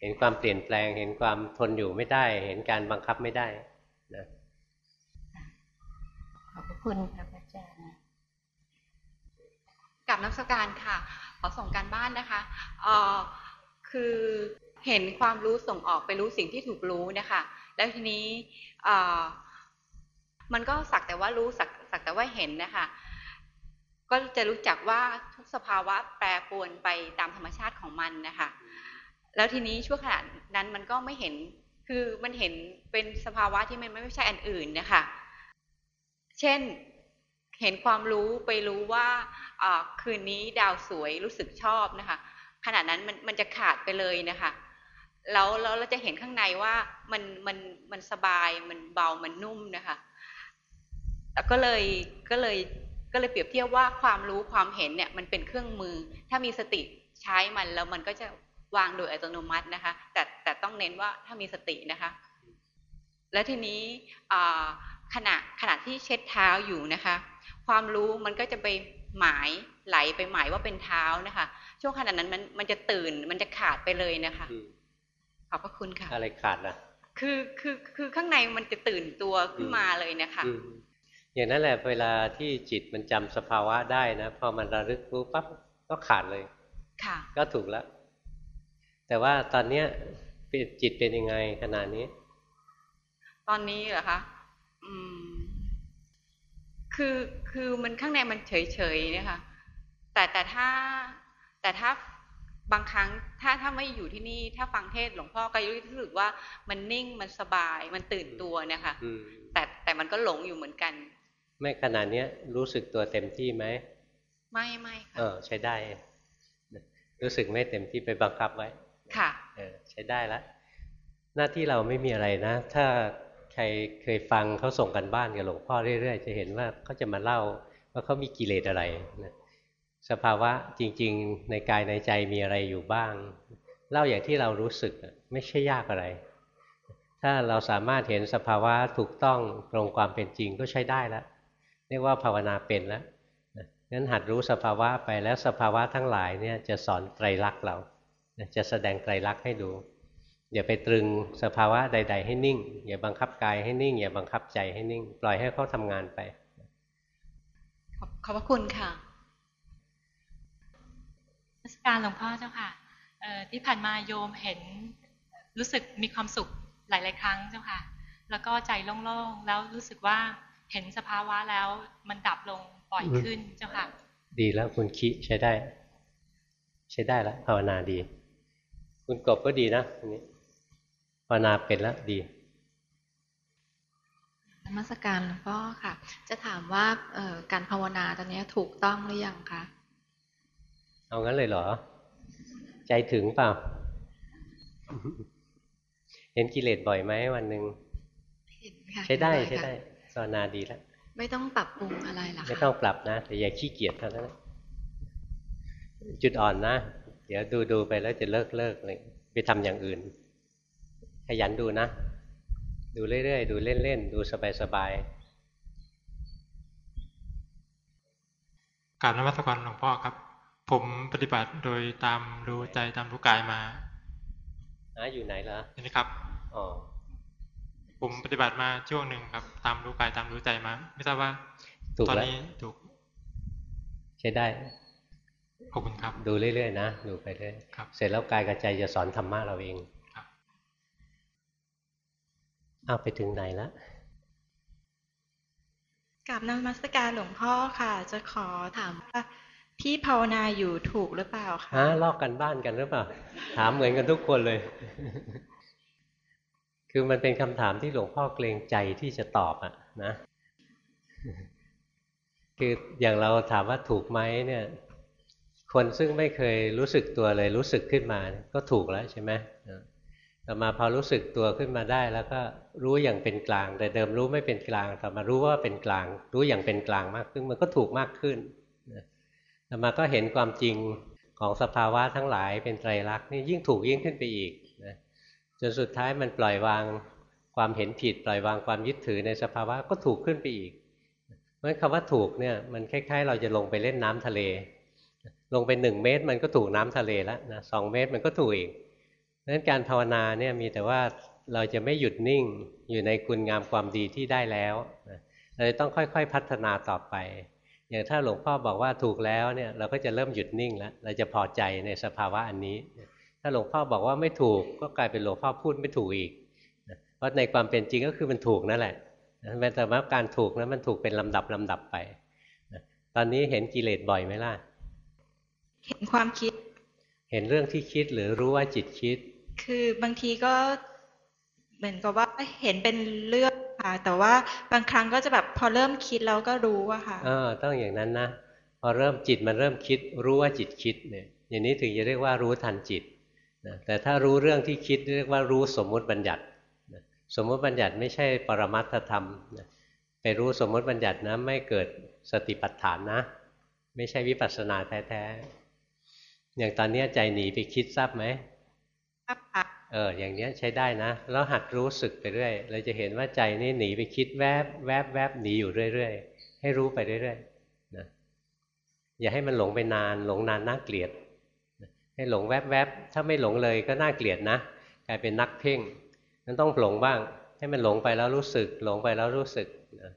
เห็นความเปลี่ยนแปลง เห็นความทนอยู่ไม่ได้ เห็นการบังคับไม่ได้นะขอบคุณครับอาจารย์กับนักสการค่ะ ขอส่งการบ้านนะคะเออคือเห็นความรู้ส่งออกไปรู้สิ่งที่ถูกรู้นะคะ แล้วทีนี้ มันก็สักแต่ว่ารู้สักสักแต่ว่าเห็นนะคะก็จะรู้จักว่าทุกสภาวะแปรปรวนไปตามธรรมชาติของมันนะคะ แล้วทีนี้ช่วงขณะนั้นมันก็ไม่เห็น คือมันเห็นเป็นสภาวะที่มันไม่ใช่อันอื่นนะคะ เช่น เห็นความรู้ไปรู้ว่าคืนนี้ดาวสวยรู้สึกชอบนะคะ ขณะนั้นมันมันจะขาดไปเลยนะคะ แล้วแล้วเราจะเห็นข้างในว่ามันมันมันสบายมันเบามันนุ่มนะคะแล้วก็เลยก็เลยก็เลยเปรียบเทียบว่าความรู้ความเห็นเนี่ยมันเป็นเครื่องมือ ถ้ามีสติใช้มันแล้วมันก็จะวางโดยอัตโนมัตินะคะ แต่แต่ต้องเน้นว่าถ้ามีสตินะคะ แล้วทีนี้ขณะขณะที่เช็ดเท้าอยู่นะคะ ความรู้มันก็จะไปหมายไหลไปหมายว่าเป็นเท้านะคะ ช่วงขณะนั้นมันมันจะตื่นมันจะขาดไปเลยนะคะ ขอบพระคุณค่ะ อะไรขาดล่ะ คือคือคือข้างในมันจะตื่นตัวขึ้นมาเลยนะคะอย่างนั้นแหละเวลาที่จิตมันจำสภาวะได้นะพอมันระลึกรู้ปั๊บก็ขาดเลย ค่ะ ก็ถูกแล้ว แต่ว่าตอนเนี้ยจิตเป็นยังไงขนาดนี้ ตอนนี้เหรอคะอืม คือคือมันข้างในมันเฉยเฉยนะคะแต่แต่ถ้าแต่ถ้า บางครั้งถ้าถ้าไม่อยู่ที่นี่ ถ้าฟังเทศหลวงพ่อก็รู้สึกว่ามันนิ่งมันสบายมันตื่นตัวนะคะแต่แต่มันก็หลงอยู่เหมือนกัน ไม่ขนาดนี้รู้สึกตัวเต็มที่ไหมไม่ไม่ค่ะเออใช้ได้ รู้สึกไม่เต็มที่ไปบังคับไว้ ค่ะ เออ ใช้ได้แล้วหน้าที่เราไม่มีอะไรนะ ถ้าใครเคยฟังเขาส่งกันบ้านกับหลวงพ่อเรื่อยๆ จะเห็นว่าเขาจะมาเล่าว่าเขามีกิเลสอะไรนะ สภาวะจริง ๆ ในกายในใจมีอะไรอยู่บ้าง เล่าอย่างที่เรารู้สึกไม่ใช่ยากอะไร ถ้าเราสามารถเห็นสภาวะถูกต้องตรงความเป็นจริงก็ใช้ได้แล้วเรียกว่าภาวนาเป็นแล้วงั้นหัดรู้สภาวะไปแล้วสภาวะทั้งหลายเนี่ยจะสอนไตรลักษณ์เราจะแสดงไตรลักษณ์ให้ดูอย่าไปตรึงสภาวะใด ๆ ให้นิ่ง อย่าบังคับกายให้นิ่ง อย่าบังคับใจให้นิ่ง ปล่อยให้เขาทำงานไป ขอบพระคุณค่ะ การหลวงพ่อเจ้าค่ะที่ผ่านมาโยมเห็นรู้สึกมีความสุขหลาย ๆ ครั้งเจ้าค่ะ แล้วก็ใจโล่ง ๆ แล้วรู้สึกว่าเห็นสภาวะแล้วมันดับลงปล่อยขึ้นเจ้าค่ะ ดีแล้วคุณคิใช้ได้ ใช้ได้แล้วภาวนาดี คุณกบก็ดีนะนี้ภาวนาเป็นแล้วดีนมัสการหลวงพ่อค่ะ จะถามว่าการภาวนาตอนนี้ถูกต้องหรือยังคะ เอางั้นเลยเหรอ ใจถึงเปล่า เห็นกิเลสบ่อยไหมวันหนึ่งใช้ได้ใช้ได้ภาวนาดีแล้วไม่ต้องปรับปรุงอะไรหรอคะไม่ต้องปรับนะ แต่อย่าขี้เกียจเท่านั้นจุดอ่อนนะ เดี๋ยวดูดูไปแล้วจะเลิกเลิกเลยไปทำอย่างอื่น ขยันดูนะ ดูเรื่อยๆ ดูเล่นๆ ดูสบายๆการนวัตกรหลวงพ่อครับ ผมปฏิบัติโดยตามรู้ใจตามรู้กายมาอะอยู่ไหนล่ะนี่ครับอ๋อผมปฏิบัติมาช่วงหนึ่งครับ ตามรู้กายตามรู้ใจมา ไม่ทราบว่าตอนนี้ถูก ใช้ได้ขอบคุณครับ ดูเรื่อยๆนะดูไปเรื่อยเสร็จแล้วกายกับใจจะสอนธรรมะเราเองครับเอาไปถึงไหนแล้วกับนมัสการหลวงพ่อค่ะ จะขอถามว่า พี่ภาวนาอยู่ถูกหรือเปล่าคะฮะลอกกันบ้านกันหรือเปล่า ถามเหมือนกันทุกคนเลย คือมันเป็นคำถามที่หลวงพ่อเกรงใจที่จะตอบอะนะ คืออย่างเราถามว่าถูกไหมเนี่ย คนซึ่งไม่เคยรู้สึกตัวเลยรู้สึกขึ้นมา ก็ถูกแล้วใช่ไหมต่อมาพอรู้สึกตัวขึ้นมาได้ แล้วก็รู้อย่างเป็นกลาง แต่เดิมรู้ไม่เป็นกลาง ต่อมารู้ว่าเป็นกลาง รู้อย่างเป็นกลางมากขึ้น มันก็ถูกมากขึ้น ต่อมาก็เห็นความจริงของสภาวะทั้งหลายเป็นไตรลักษณ์นี่ยิ่งถูกยิ่งขึ้นไปอีกนะจนสุดท้ายมันปล่อยวางความเห็นผิด ปล่อยวางความยึดถือในสภาวะก็ถูกขึ้นไปอีก เพราะฉะนั้นคำว่าถูกเนี่ยมันคล้าย ๆ เราจะลงไปเล่นน้ำทะเล ลงไปหนึ่งเมตรมันก็ถูกน้ำทะเลแล้วนะสองเมตรมันก็ถูกอีกเพราะฉะนั้นการภาวนาเนี่ยมีแต่ว่าเราจะไม่หยุดนิ่งอยู่ในคุณงามความดีที่ได้แล้ว เราจะต้องค่อยๆพัฒนาต่อไป อย่างถ้าหลวงพ่อบอกว่าถูกแล้วเนี่ยเราก็จะเริ่มหยุดนิ่งแล้ว เราจะพอใจในสภาวะอันนี้ ถ้าหลวงพ่อบอกว่าไม่ถูกก็กลายเป็นหลวงพ่อพูดไม่ถูกอีกเพราะในความเป็นจริงก็คือมันถูกนั่นแหละแต่ว่าการถูกนั้นมันถูกเป็นลำดับลำดับไปตอนนี้เห็นกิเลสบ่อยไหมล่ะ เห็นความคิด เห็นเรื่องที่คิดหรือรู้ว่าจิตคิด คือบางทีก็เหมือนกับว่าเห็นเป็นเรื่อง ค่ะ แต่ว่าบางครั้งก็จะแบบพอเริ่มคิดแล้วก็รู้อะค่ะ เออ ต้องอย่างนั้นนะ พอเริ่มจิตมันเริ่มคิด รู้ว่าจิตคิดเนี่ย อย่างนี้ถึงจะเรียกว่ารู้ทันจิตนะแต่ถ้ารู้เรื่องที่คิดเรียกว่ารู้สมมุติบัญญัตินะสมมุติบัญญัติไม่ใช่ปรมัตถธรรมนะไปรู้สมมุติบัญญัตินะไม่เกิดสติปัฏฐานนะ ไม่ใช่วิปัสสนาแท้ๆอย่างตอนนี้ใจหนีไปคิดทราบไหมทราบค่ะ เอออย่างนี้ใช้ได้นะ แล้วหัดรู้สึกไปเรื่อยเราจะเห็นว่าใจนี่หนีไปคิดแวบแวบแวบหนีอยู่เรื่อยๆให้รู้ไปเรื่อยๆนะอย่าให้มันหลงไปนานหลงนานน่าเกลียด ให้หลงแวบแวบถ้าไม่หลงเลยก็น่าเกลียดนะกลายเป็นนักเพ่งนั้นต้องหลงบ้าง ให้มันหลงไปแล้วรู้สึก หลงไปแล้วรู้สึกนะ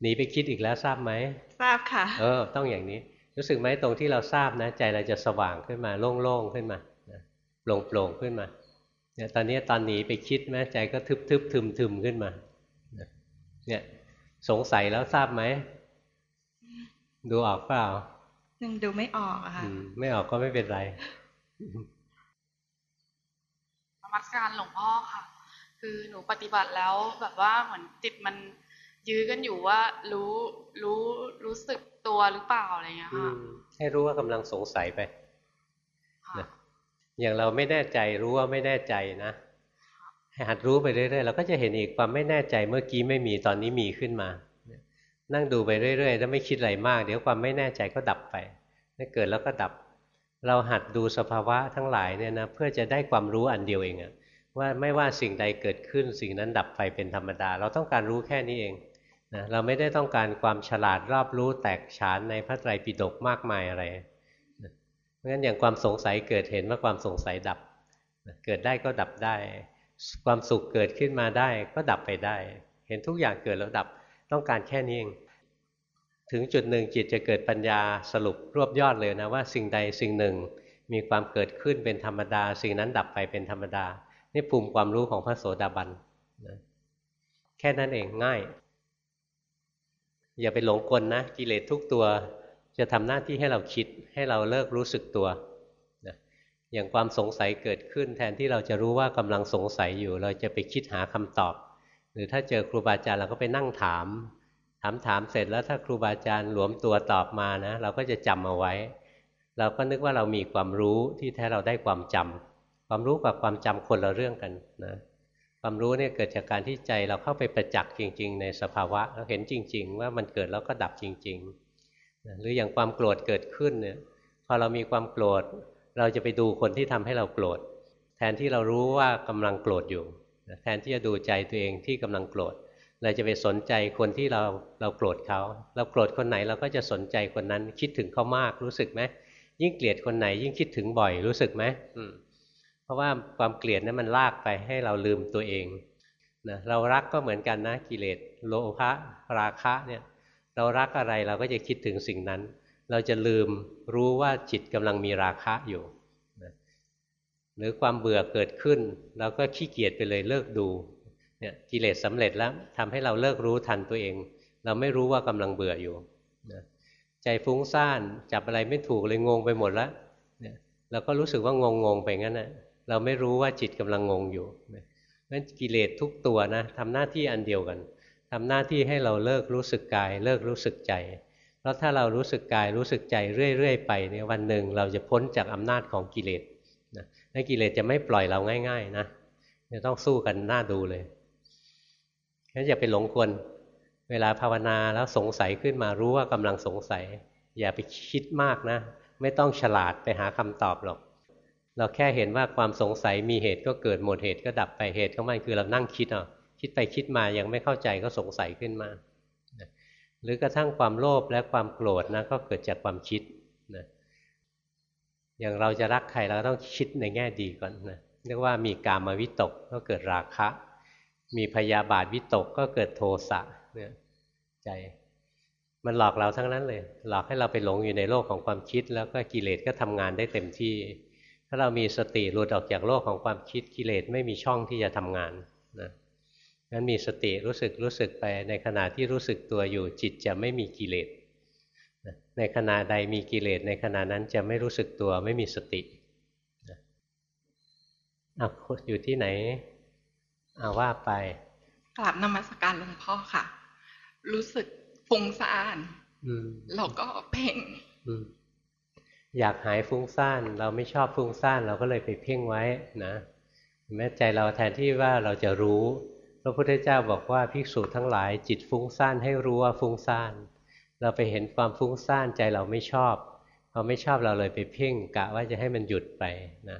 หนีไปคิดอีกแล้วทราบไหมทราบค่ะ เออ ต้องอย่างนี้ รู้สึกไหมตรงที่เราทราบนะ ใจเราจะสว่างขึ้นมาโล่งๆขึ้นมา โปร่งๆขึ้นมาเนี่ยตอนนี้ตอนหนีไปคิดแม้ใจก็ทึบทึบทึมทึมขึ้นมาเนี่ยสงสัยแล้วทราบไหม ดูออกเปล่ายังดูไม่ออกอะค่ะไม่ออกก็ไม่เป็นไรรมัสการหลวงพ่อค่ะ คือหนูปฏิบัติแล้วแบบว่าเหมือนจิตมันยื้อกันอยู่ว่ารู้รู้รู้สึกตัวหรือเปล่าอะไรเงี้ยค่ะให้รู้ว่ากำลังสงสัยไป อย่างเราไม่แน่ใจรู้ว่าไม่แน่ใจนะหัดรู้ไปเรื่อยๆเราก็จะเห็นอีกความไม่แน่ใจเมื่อกี้ไม่มีตอนนี้มีขึ้นมา นั่งดูไปเรื่อยๆแล้วไม่คิดอะไรมาก เดี๋ยวความไม่แน่ใจก็ดับไปไม่เกิดแล้วก็ดับ เราหัดดูสภาวะทั้งหลายเนี่ยนะเพื่อจะได้ความรู้อันเดียวเองอะว่าไม่ว่าสิ่งใดเกิดขึ้นสิ่งนั้นดับไปเป็นธรรมดา เราต้องการรู้แค่นี้เองนะเราไม่ได้ต้องการความฉลาดรอบรู้แตกฉานในพระไตรปิฎกมากมายอะไร ราะงั้นอย่างความสงสัยเกิดเห็นว่าความสงสัยดับ เกิดได้ก็ดับได้ ความสุขเกิดขึ้นมาได้ก็ดับไปได้ เห็นทุกอย่างเกิดแล้วดับต้องการแค่นี้เองถึงจุดหนึ่งจิตจะเกิดปัญญาสรุปรวบยอดเลยนะว่าสิ่งใดสิ่งหนึ่งมีความเกิดขึ้นเป็นธรรมดา สิ่งนั้นดับไปเป็นธรรมดา นี่ภูมิความรู้ของพระโสดาบันนะแค่นั้นเองง่าย อย่าไปหลงกลนะกิเลสทุกตัว จะทำหน้าที่ให้เราคิดให้เราเลิกรู้สึกตัวนะอย่างความสงสัยเกิดขึ้น แทนที่เราจะรู้ว่ากำลังสงสัยอยู่ เราจะไปคิดหาคำตอบ หรือถ้าเจอครูบาอาจารย์เราก็ไปนั่งถาม ถามถามเสร็จแล้วถ้าครูบาอาจารย์หลวมตัวตอบมานะ เราก็จะจำเอาไว้ เราก็นึกว่าเรามีความรู้ที่แท้เราได้ความจำความรู้กับความจำคนละเรื่องกันนะความรู้เนี่ยเกิดจากการที่ใจเราเข้าไปประจักษ์จริง ๆ ในสภาวะเราเห็นจริง ๆ ว่ามันเกิดแล้วก็ดับจริง ๆ หรืออย่างความโกรธเกิดขึ้นเนี่ยพอเรามีความโกรธ เราจะไปดูคนที่ทำให้เราโกรธ แทนที่เรารู้ว่ากำลังโกรธอยู่ แทนที่จะดูใจตัวเองที่กำลังโกรธ เราจะไปสนใจคนที่เราเราโกรธเขา เราโกรธคนไหนเราก็จะสนใจคนนั้น คิดถึงเขามากรู้สึกไหมยิ่งเกลียดคนไหน ยิ่งคิดถึงบ่อยรู้สึกไหมเพราะว่าความเกลียดนั้นมันลากไปให้เราลืมตัวเองนะเรารักก็เหมือนกันนะกิเลสโลภะราคะเนี่ย เรารักอะไรเราก็จะคิดถึงสิ่งนั้น เราจะลืมรู้ว่าจิตกำลังมีราคะอยู่หรือความเบื่อเกิดขึ้น เราก็ขี้เกียจไปเลยเลิกดูเนี่ยกิเลสสำเร็จแล้วทำให้เราเลิกรู้ทันตัวเอง เราไม่รู้ว่ากำลังเบื่ออยู่ใจฟุ้งซ่านจับอะไรไม่ถูกเลยงงไปหมดแล้วเนี่ยเราก็รู้สึกว่างงงไปงั้นนะเราไม่รู้ว่าจิตกำลังงงอยู่เพราะกิเลสทุกตัวนะทำหน้าที่อันเดียวกัน ทำหน้าที่ให้เราเลิกรู้สึกกาย เลิกรู้สึกใจ เพราะถ้าเรารู้สึกกายรู้สึกใจเรื่อยๆไปเนี่ยวันหนึ่งเราจะพ้นจากอำนาจของกิเลสนะกิเลสจะไม่ปล่อยเราง่าย ๆ นะจะต้องสู้กันหน้าดูเลยงั้นอย่าไปหลงกลเวลาภาวนาแล้วสงสัยขึ้นมารู้ว่ากำลังสงสัย อย่าไปคิดมากนะ ไม่ต้องฉลาดไปหาคำตอบหรอก เราแค่เห็นว่าความสงสัยมีเหตุก็เกิดหมดเหตุก็ดับไปเหตุของมันคือเรานั่งคิดอะ คิดไปคิดมายังไม่เข้าใจก็สงสัยขึ้นมา หรือกระทั่งความโลภและความโกรธนะก็เกิดจากความคิดนะอย่างเราจะรักใครเราต้องคิดในแง่ดีก่อนนะเรียกว่ามีกามาวิตกก็เกิดราคะ มีพยาบาทวิตกก็เกิดโทสะเนี่ยใจมันหลอกเราทั้งนั้นเลย หลอกให้เราไปหลงอยู่ในโลกของความคิด แล้วก็กิเลสก็ทำงานได้เต็มที่ ถ้าเรามีสติหลุดออกจากโลกของความคิดกิเลสไม่มีช่องที่จะทำงาน งั้นมีสติรู้สึกรู้สึกไปในขณะที่รู้สึกตัวอยู่จิตจะไม่มีกิเลสในขณะใดมีกิเลสในขณะนั้นจะไม่รู้สึกตัวไม่มีสติอะอยู่ที่ไหนอาว่าไปกราบนมัสการหลวงพ่อค่ะ รู้สึกฟุ้งซ่านแล้วก็เพ่งอยากหายฟุ้งซ่าน เราไม่ชอบฟุ้งซ่าน เราก็เลยไปเพ่งไว้นะแม้ใจเราแทนที่ว่าเราจะรู้ พระพุทธเจ้าบอกว่าภิกษุทั้งหลายจิตฟุ้งซ่านให้รู้ว่าฟุ้งซ่าน เราไปเห็นความฟุ้งซ่านใจเราไม่ชอบพอไม่ชอบเราเลยไปเพ่งกะว่าจะให้มันหยุดไปนะ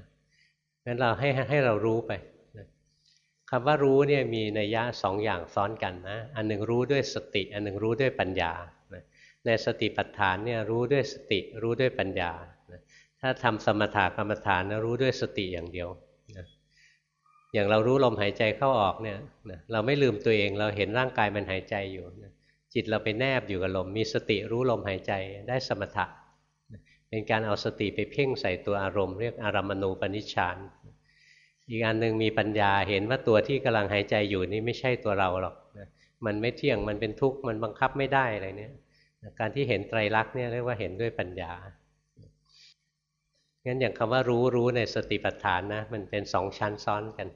งั้นเราให้ให้เรารู้ไปคำว่ารู้เนี่ยมีนัยยะสองอย่างซ้อนกันนะ อันหนึ่งรู้ด้วยสติ อันหนึ่งรู้ด้วยปัญญาในสติปัฏฐานเนี่ยรู้ด้วยสติรู้ด้วยปัญญาถ้าทำสมถะกรรมฐานนะรู้ด้วยสติอย่างเดียว อย่างเรารู้ลมหายใจเข้าออกเนี่ยเราไม่ลืมตัวเองเราเห็นร่างกายมันหายใจอยู่ จิตเราไปแนบอยู่กับลม มีสติรู้ลมหายใจได้สมถะ เป็นการเอาสติไปเพ่งใส่ตัวอารมณ์เรียกอารมณูปนิชฌานอีกอันหนึ่งมีปัญญาเห็นว่าตัวที่กำลังหายใจอยู่นี่ไม่ใช่ตัวเราหรอกมันไม่เที่ยงมันเป็นทุกข์มันบังคับไม่ได้อะไรเนี่ยการที่เห็นไตรลักษณ์เนี่ยเรียกว่าเห็นด้วยปัญญางั้นอย่างคำว่ารู้รู้ในสติปัฏฐานนะมันเป็นสองชั้นซ้อนกัน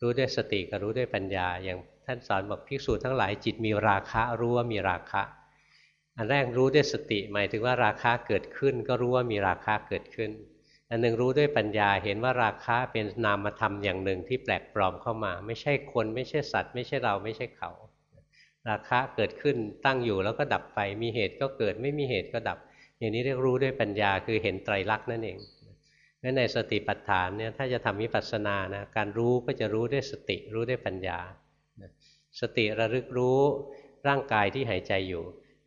รู้ด้วยสติกับรู้ด้วยปัญญา อย่างท่านสอนบอกภิกษุทั้งหลายจิตมีราคะรู้ว่ามีราคะ อันแรกรู้ด้วยสติหมายถึงว่าราคะเกิดขึ้น ก็รู้ว่ามีราคะเกิดขึ้น อันหนึ่งรู้ด้วยปัญญาเห็นว่าราคะเป็นนามธรรมอย่างหนึ่งที่แปลกปลอมเข้ามา ไม่ใช่คนไม่ใช่สัตว์ ไม่ใช่เราไม่ใช่เขา ราคะเกิดขึ้นตั้งอยู่แล้วก็ดับไปมีเหตุก็เกิดไม่มีเหตุก็ดับ อย่างนี้เรียกรู้ด้วยปัญญาคือเห็นไตรลักษณ์นั่นเอง งั้นในสติปัฏฐานเนี่ยถ้าจะทำวิปัสสนานะการรู้ก็จะรู้ด้วยสติรู้ด้วยปัญญา สติระลึกรู้ร่างกายที่หายใจอยู่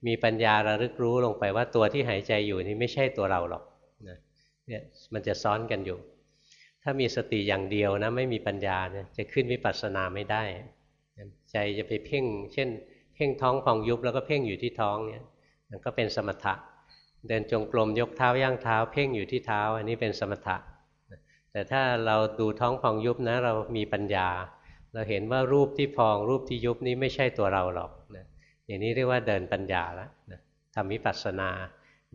มีปัญญาระลึกรู้ลงไปว่าตัวที่หายใจอยู่นี่ไม่ใช่ตัวเราหรอกเนี่ยมันจะซ้อนกันอยู่ ถ้ามีสติอย่างเดียวนะไม่มีปัญญาเนี่ยจะขึ้นวิปัสสนาไม่ได้ ใจจะไปเพ่ง เช่น เพ่งท้องพองยุบแล้วก็เพ่งอยู่ที่ท้องเนี่ยมันก็เป็นสมถะ เดินจงกรมยกเท้าย่างเท้า เพ่งอยู่ที่เท้า อันนี้เป็นสมถะ แต่ถ้าเราดูท้องพองยุบนะ เรามีปัญญา เราเห็นว่ารูปที่พองรูปที่ยุบนี้ไม่ใช่ตัวเราหรอกนะอย่างนี้เรียกว่าเดินปัญญาแล้วนะทำวิปัสสนา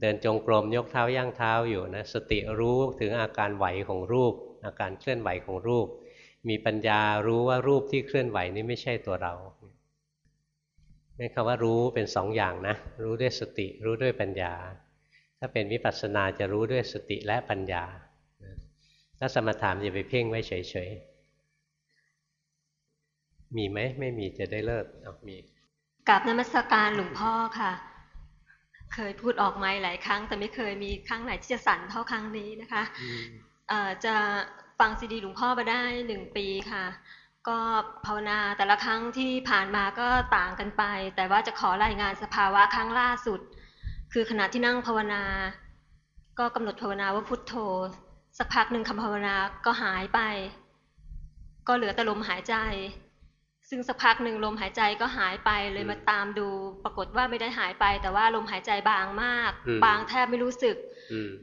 เดินจงกรมยกเท้าย่างเท้าอยู่นะสติรู้ถึงอาการไหวของรูป อาการเคลื่อนไหวของรูป มีปัญญารู้ว่ารูปที่เคลื่อนไหวนี้ไม่ใช่ตัวเรานี่คำว่ารู้เป็นสองอย่างนะรู้ด้วยสติรู้ด้วยปัญญาาเป็นวิปัสสนาจะรู้ด้วยสติและปัญญา ถ้าสมถามจะไปเพ่งไว้เฉยๆ มีไหม ไม่มีจะได้เลิกเอามีกราบนมัสการหลวงพ่อค่ะ เคยพูดออกมาหลายครั้ง แต่ไม่เคยมีครั้งไหนที่จะสั่นเท่าครั้งนี้นะคะจะฟังซีดีหลวงพ่อมาได้หนึ่งปีค่ะ ก็ภาวนาแต่ละครั้งที่ผ่านมาก็ต่างกันไป แต่ว่าจะขอรายงานสภาวะครั้งล่าสุด คือขณะที่นั่งภาวนา ก็กำหนดภาวนาว่าพุทโธ สักพักหนึ่งคำภาวนาก็หายไป ก็เหลือแต่ลมหายใจ ซึ่งสักพักหนึ่งลมหายใจก็หายไปเลยมาตามดู ปรากฏว่าไม่ได้หายไป แต่ว่าลมหายใจบางมาก บางแทบไม่รู้สึก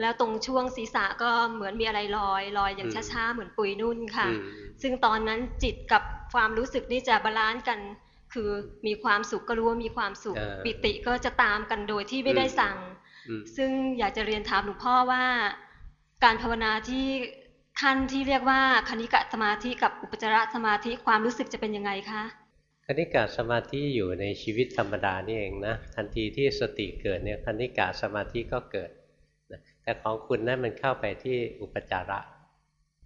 แล้วตรงช่วงศีรษะก็เหมือนมีอะไรลอยลอยอย่างช้าๆเหมือนปุยนุ่นค่ะ ซึ่งตอนนั้นจิตกับความรู้สึกนี่จะ balance กัน คือมีความสุขก็รู้ว่ามีความสุขปิติก็จะตามกันโดยที่ไม่ได้สั่ง ซึ่งอยากจะเรียนถามหลวงพ่อว่า การภาวนาที่ขั้นที่เรียกว่าขณิกสมาธิกับอุปจารสมาธิความรู้สึกจะเป็นยังไงคะขณิกสมาธิอยู่ในชีวิตธรรมดานี่เองนะทันทีที่สติเกิดเนี่ยขณิกสมาธิก็เกิดแต่ของคุณนั่นมันเข้าไปที่อุปจาระ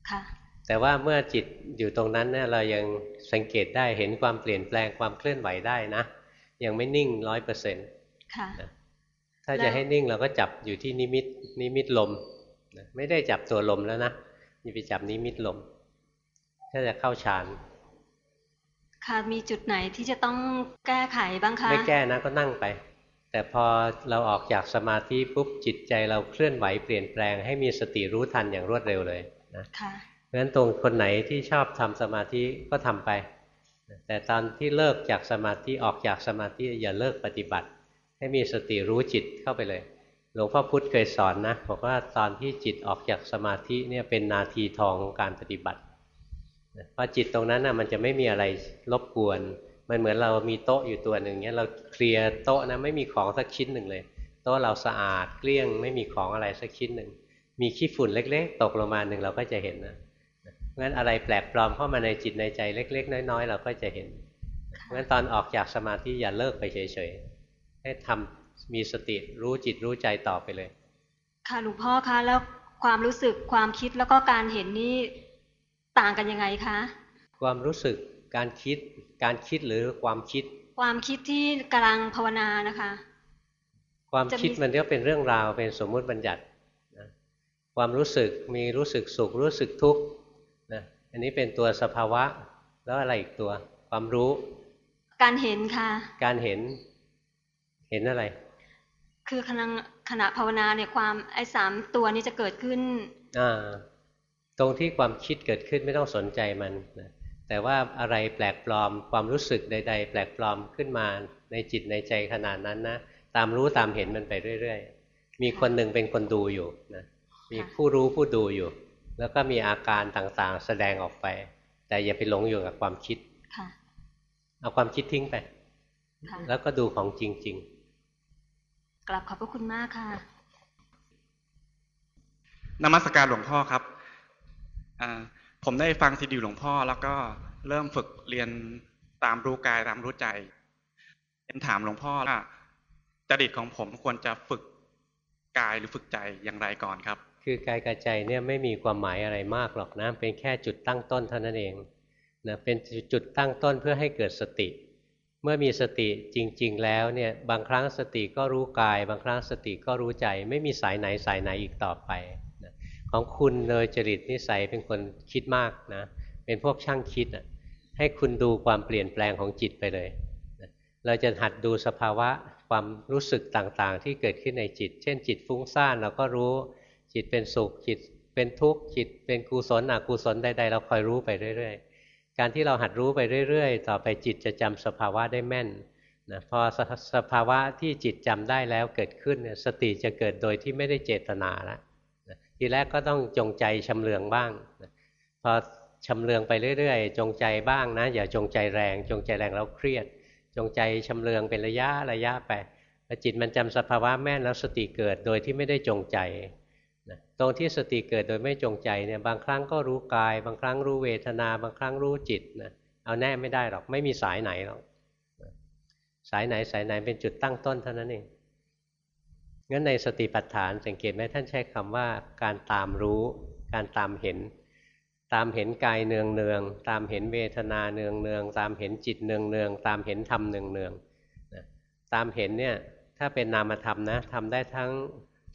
ค่ะ แต่ว่าเมื่อจิตอยู่ตรงนั้นเนี่ยเรายังสังเกตได้เห็นความเปลี่ยนแปลงความเคลื่อนไหวได้นะ ยังไม่นิ่งร้อยเปอร์เซ็นต์ถ้าจะให้นิ่งเราก็จับอยู่ที่นิมิตนิมิตลม ไม่ได้จับตัวลมแล้วนะอย่าไปจับนิมิตลม ถ้าจะเข้าฌานค่ะมีจุดไหนที่จะต้องแก้ไขบ้างคะ ไม่แก้นะก็นั่งไป แต่พอเราออกจากสมาธิปุ๊บจิตใจเราเคลื่อนไหวเปลี่ยนแปลงให้มีสติรู้ทันอย่างรวดเร็วเลยนะ เพราะฉะนั้นตรงคนไหนที่ชอบทำสมาธิก็ทำไป แต่ตอนที่เลิกจากสมาธิออกจากสมาธิอย่าเลิกปฏิบัติ ให้มีสติรู้จิตเข้าไปเลย หลวงพ่อพุธเคยสอนนะบอกว่าตอนที่จิตออกจากสมาธิเนี่ยเป็นนาทีทองของการปฏิบัติพอจิตตรงนั้นนะมันจะไม่มีอะไรรบกวน มันเหมือนเรามีโต๊ะอยู่ตัวหนึ่งเนี้ยเราเคลียร์โต๊ะนะไม่มีของสักชิ้นหนึ่งเลยโต๊ะเราสะอาดเกลี้ยง ไม่มีของอะไรสักชิ้นหนึ่งมีขี้ฝุ่นเล็ก ๆ ตกลงมาหนึ่งเราก็จะเห็นนะ งั้นอะไรแปลกปลอมเข้ามาในจิตในใจเล็ก ๆ น้อย ๆ เราก็จะเห็นงั้นตอนออกจากสมาธิอย่าเลิกไปเฉยๆให้ทำมีสติรู้จิตรู้ใจต่อไปเลย ค่ะหลวงพ่อคะแล้วความรู้สึกความคิดแล้วก็การเห็นนี่ต่างกันยังไงคะ ความรู้สึกการคิดการคิดหรือความคิด ความคิดที่กำลังภาวนานะคะ ความคิดมันก็เป็นเรื่องราวเป็นสมมุติบัญญัตินะความรู้สึกมีรู้สึกสุขรู้สึกทุกข์นะ อันนี้เป็นตัวสภาวะ แล้วอะไรอีกตัว ความรู้ การเห็นค่ะ การเห็น เห็นอะไร คือขณะขณะภาวนาเนี่ยความไอ้สามตัวนี้จะเกิดขึ้นอ่าตรงที่ความคิดเกิดขึ้นไม่ต้องสนใจมันนะแต่ว่าอะไรแปลกปลอมความรู้สึกใด ๆ แปลกปลอมขึ้นมาในจิตในใจขนาดนั้นนะตามรู้ตามเห็นมันไปเรื่อย ๆ มีคนหนึ่งเป็นคนดูอยู่นะมีผู้รู้ผู้ดูอยู่ แล้วก็มีอาการต่างๆ แสดงออกไป แต่อย่าไปหลงอยู่กับความคิดเอาความคิดทิ้งไป แล้วก็ดูของจริง ๆ กลับขอบพระคุณมากค่ะนมัสการหลวงพ่อครับ ผมได้ฟังซีดีหลวงพ่อ แล้วก็เริ่มฝึกเรียนตามรู้กายตามรู้ใจเป็นถามหลวงพ่อว่าจริตของผมควรจะฝึกกายหรือฝึกใจอย่างไรก่อนครับ คือกายกับใจเนี่ยไม่มีความหมายอะไรมากหรอกนะเป็นแค่จุดตั้งต้นเท่านั้นเองนะเป็นจุดตั้งต้นเพื่อให้เกิดสติ เมื่อมีสติจริง ๆ แล้วเนี่ยบางครั้งสติก็รู้กาย บางครั้งสติก็รู้ใจ ไม่มีสายไหนสายไหนอีกต่อไปของคุณเลยจริตนิสัยเป็นคนคิดมากนะเป็นพวกช่างคิดอะให้คุณดูความเปลี่ยนแปลงของจิตไปเลยเราจะหัดดูสภาวะความรู้สึกต่างๆ ที่เกิดขึ้นในจิต เช่นจิตฟุ้งซ่านเราก็รู้ จิตเป็นสุขจิตเป็นทุกข์จิตเป็นกุศลอกุศลใดๆเราคอยรู้ไปเรื่อย ๆ การที่เราหัดรู้ไปเรื่อย ๆ ต่อไปจิตจะจำสภาวะได้แม่นนะพอสภาวะที่จิตจำได้แล้วเกิดขึ้นสติจะเกิดโดยที่ไม่ได้เจตนาแล้วทีแรกก็ต้องจงใจชำเลืองบ้างพอชำเลืองไปเรื่อย ๆ จงใจบ้างนะอย่าจงใจแรง จงใจแรงแล้วเครียด จงใจชำเลืองเป็นระยะระยะไปพอจิตมันจำสภาวะแม่นแล้วสติเกิดโดยที่ไม่ได้จงใจ ตรงที่สติเกิดโดยไม่จงใจเนี่ยบางครั้งก็รู้กาย บางครั้งรู้เวทนา บางครั้งรู้จิตนะเอาแน่ไม่ได้หรอกไม่มีสายไหนหรอกสายไหนสายไหนเป็นจุดตั้งต้นเท่านั้นเองงั้นในสติปัฏฐานสังเกตไหมท่านใช้คำว่าการตามรู้ การตามเห็น ตามเห็นกายเนืองเนืองตามเห็นเวทนาเนืองเนืองตามเห็นจิตเนืองเนืองตามเห็นธรรมเนืองเนืองตามเห็นเนี่ยถ้าเป็นนามธรรมนะทำได้ทั้ง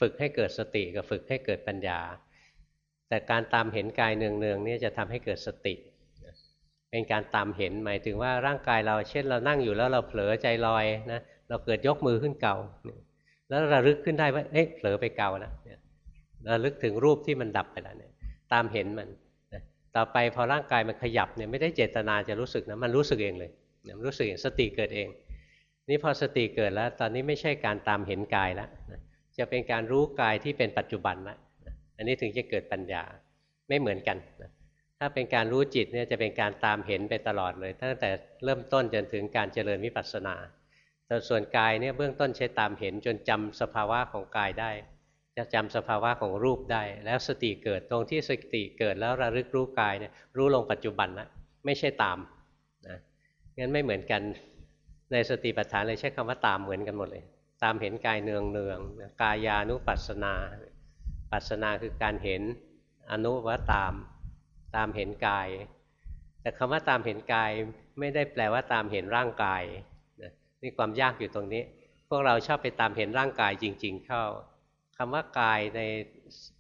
ฝึกให้เกิดสติกับฝึกให้เกิดปัญญา แต่การตามเห็นกายเนืองเนืองนี่จะทำให้เกิดสติเป็นการตามเห็นหมายถึงว่าร่างกายเราเช่นเรานั่งอยู่แล้วเราเผลอใจลอยนะเราเกิดยกมือขึ้นเก่า แล้วระลึกขึ้นได้ว่าเอ๊ะเผลอไปเก่านะระลึกถึงรูปที่มันดับไปแล้วเนี่ยตามเห็นมันต่อไปพอร่างกายมันขยับเนี่ยไม่ได้เจตนาจะรู้สึกนะมันรู้สึกเองเลยมันรู้สึกเองสติเกิดเอง นี่พอสติเกิดแล้ว ตอนนี้ไม่ใช่การตามเห็นกายแล้ว จะเป็นการรู้กายที่เป็นปัจจุบันแล้วอันนี้ถึงจะเกิดปัญญาไม่เหมือนกันถ้าเป็นการรู้จิตเนี่ยจะเป็นการตามเห็นไปตลอดเลย ตั้งแต่เริ่มต้นจนถึงการเจริญวิปัสสนาแต่ส่วนกายเนี่ยเบื้องต้นใช้ตามเห็นจนจำสภาวะของกายได้ จะจำสภาวะของรูปได้ แล้วสติเกิดตรงที่สติเกิดแล้วระลึกรู้กายเนี่ยรู้ลงปัจจุบันนะไม่ใช่ตามนะงั้นไม่เหมือนกันในสติปัฏฐานเลยใช้คำว่าตามเหมือนกันหมดเลย ตามเห็นกายเนืองเนืองกายานุปัสสนา ปัสสนาคือการเห็นอนุว่าตาม ตามเห็นกาย แต่คำว่าตามเห็นกายไม่ได้แปลว่าตามเห็นร่างกายนี่ความยากอยู่ตรงนี้ พวกเราชอบไปตามเห็นร่างกายจริง ๆ เข้าคำว่ากายใน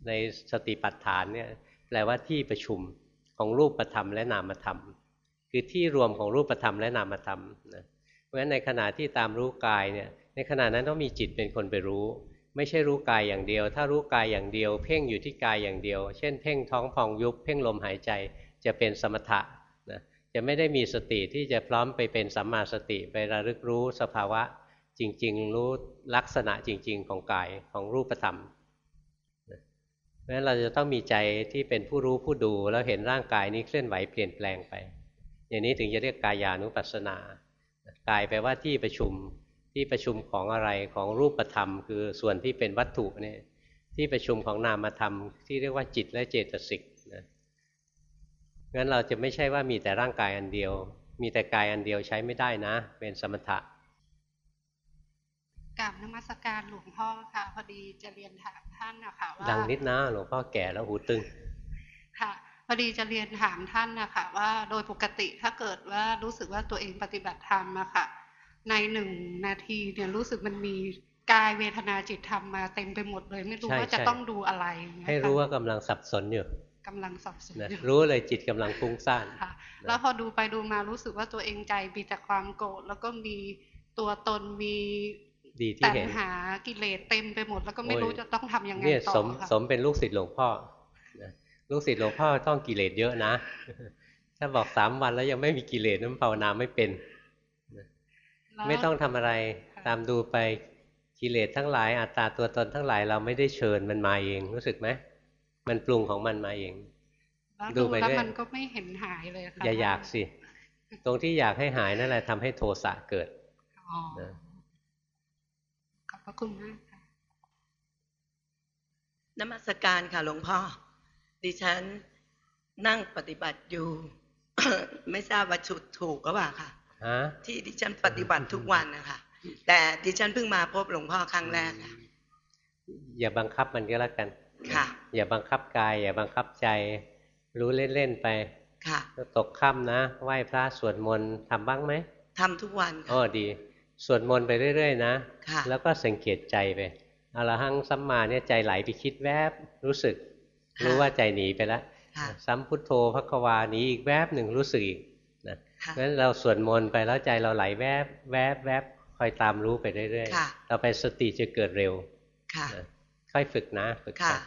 ในสติปัฏฐานเนี่ยแปลว่าที่ประชุมของรูปธรรมและนามธรรม คือที่รวมของรูปธรรมและนามธรรมนะเพราะฉะนั้นในขณะที่ตามรู้กายเนี่ย ในขณะนั้นต้องมีจิตเป็นคนไปรู้ ไม่ใช่รู้กายอย่างเดียว ถ้ารู้กายอย่างเดียว เพ่งอยู่ที่กายอย่างเดียว เช่น เพ่งท้องพองยุบ เพ่งลมหายใจจะเป็นสมถะนะจะไม่ได้มีสติที่จะพร้อมไปเป็นสัมมาสติไประลึกรู้สภาวะ จริง ๆ รู้ลักษณะจริง ๆ ของกายของรูปธรรมเพราะฉะนั้นเราจะต้องมีใจที่เป็นผู้รู้ผู้ดูแล้วเห็นร่างกายนี้เคลื่อนไหวเปลี่ยนแปลงไป อย่างนี้ถึงจะเรียกกายานุปัสสนากายแปลว่าที่ประชุม ที่ประชุมของอะไรของรูปธรรม คือส่วนที่เป็นวัตถุเนี่ยที่ประชุมของนามธรรม ที่เรียกว่าจิตและเจตสิกนะงั้นเราจะไม่ใช่ว่ามีแต่ร่างกายอันเดียว มีแต่กายอันเดียวใช้ไม่ได้นะ เป็นสมถะกราบนมัสการหลวงพ่อค่ะพอดีจะเรียนถามท่านนะคะว่าดังนิดนะหลวงพ่อแก่แล้วหูตึงค่ะพอดีจะเรียนถามท่านนะคะว่าโดยปกติถ้าเกิดว่ารู้สึกว่าตัวเองปฏิบัติธรรมอะค่ะ ในหนึ่งนาทีเนี่ยรู้สึกมันมีกายเวทนาจิตธรรมมาเต็มไปหมดเลย ไม่รู้ว่าจะต้องดูอะไร ให้รู้ว่ากำลังสับสนอยู่กำลังสับสนอยู่รู้เลยจิตกำลังฟุ้งซ่านแล้วพอดูไปดูมารู้สึกว่าตัวเองใจมีแต่ความโกรธแล้วก็มีตัวตนมีดีที่เห็นหากิเลสเต็มไปหมด แล้วก็ไม่รู้จะต้องทำยังไงต่อค่ะสมเป็นลูกศิษย์หลวงพ่อลูกศิษย์หลวงพ่อต้องกิเลสเยอะนะ ถ้าบอกสามวันแล้วยังไม่มีกิเลสนั้นภาวนาไม่เป็น ไม่ต้องทำอะไรตามดูไปกิเลสทั้งหลายอัตตาตัวตนทั้งหลายเราไม่ได้เชิญมันมาเองรู้สึกไหมมันปรุงของมันมาเอง ดูไปเรื่อยมันก็ไม่เห็นหายเลยค่ะอย่าอยากสิ ตรงที่อยากให้หายนั่นแหละทำให้โทสะเกิดพระคุณมากค่ะนมัสการค่ะหลวงพ่อ ดิฉันนั่งปฏิบัติอยู่ ไม่ทราบว่าชุดถูกก็ว่าค่ะ ที่ดิฉันปฏิบัติทุกวันนะคะแต่ดิฉันเพิ่งมาพบหลวงพ่อครั้งแรกค่ะอย่าบังคับมันก็แล้วกัน ค่ะ อย่าบังคับกาย อย่าบังคับใจ รู้เล่นๆไป ค่ะตกค่ำนะไหว้พระสวดมนต์ทำบ้างไหมทำทุกวันอ๋อดีสวดมนต์ไปเรื่อยๆนะแล้วก็สังเกตใจไปอรหังสัมมาเนี่ยใจไหลไปคิดแวบรู้สึก รู้ว่าใจหนีไปแล้ว สัมพุทโธพระควาหนีอีกแวบหนึ่งรู้สึกอีก นะเพราะฉะนั้นเราสวดมนต์ไปแล้วใจเราไหลแวบแวบแวบคอยตามรู้ไปเรื่อยๆต่อไปสติจะเกิดเร็วค่ะค่อยฝึกนะฝึกค่ะ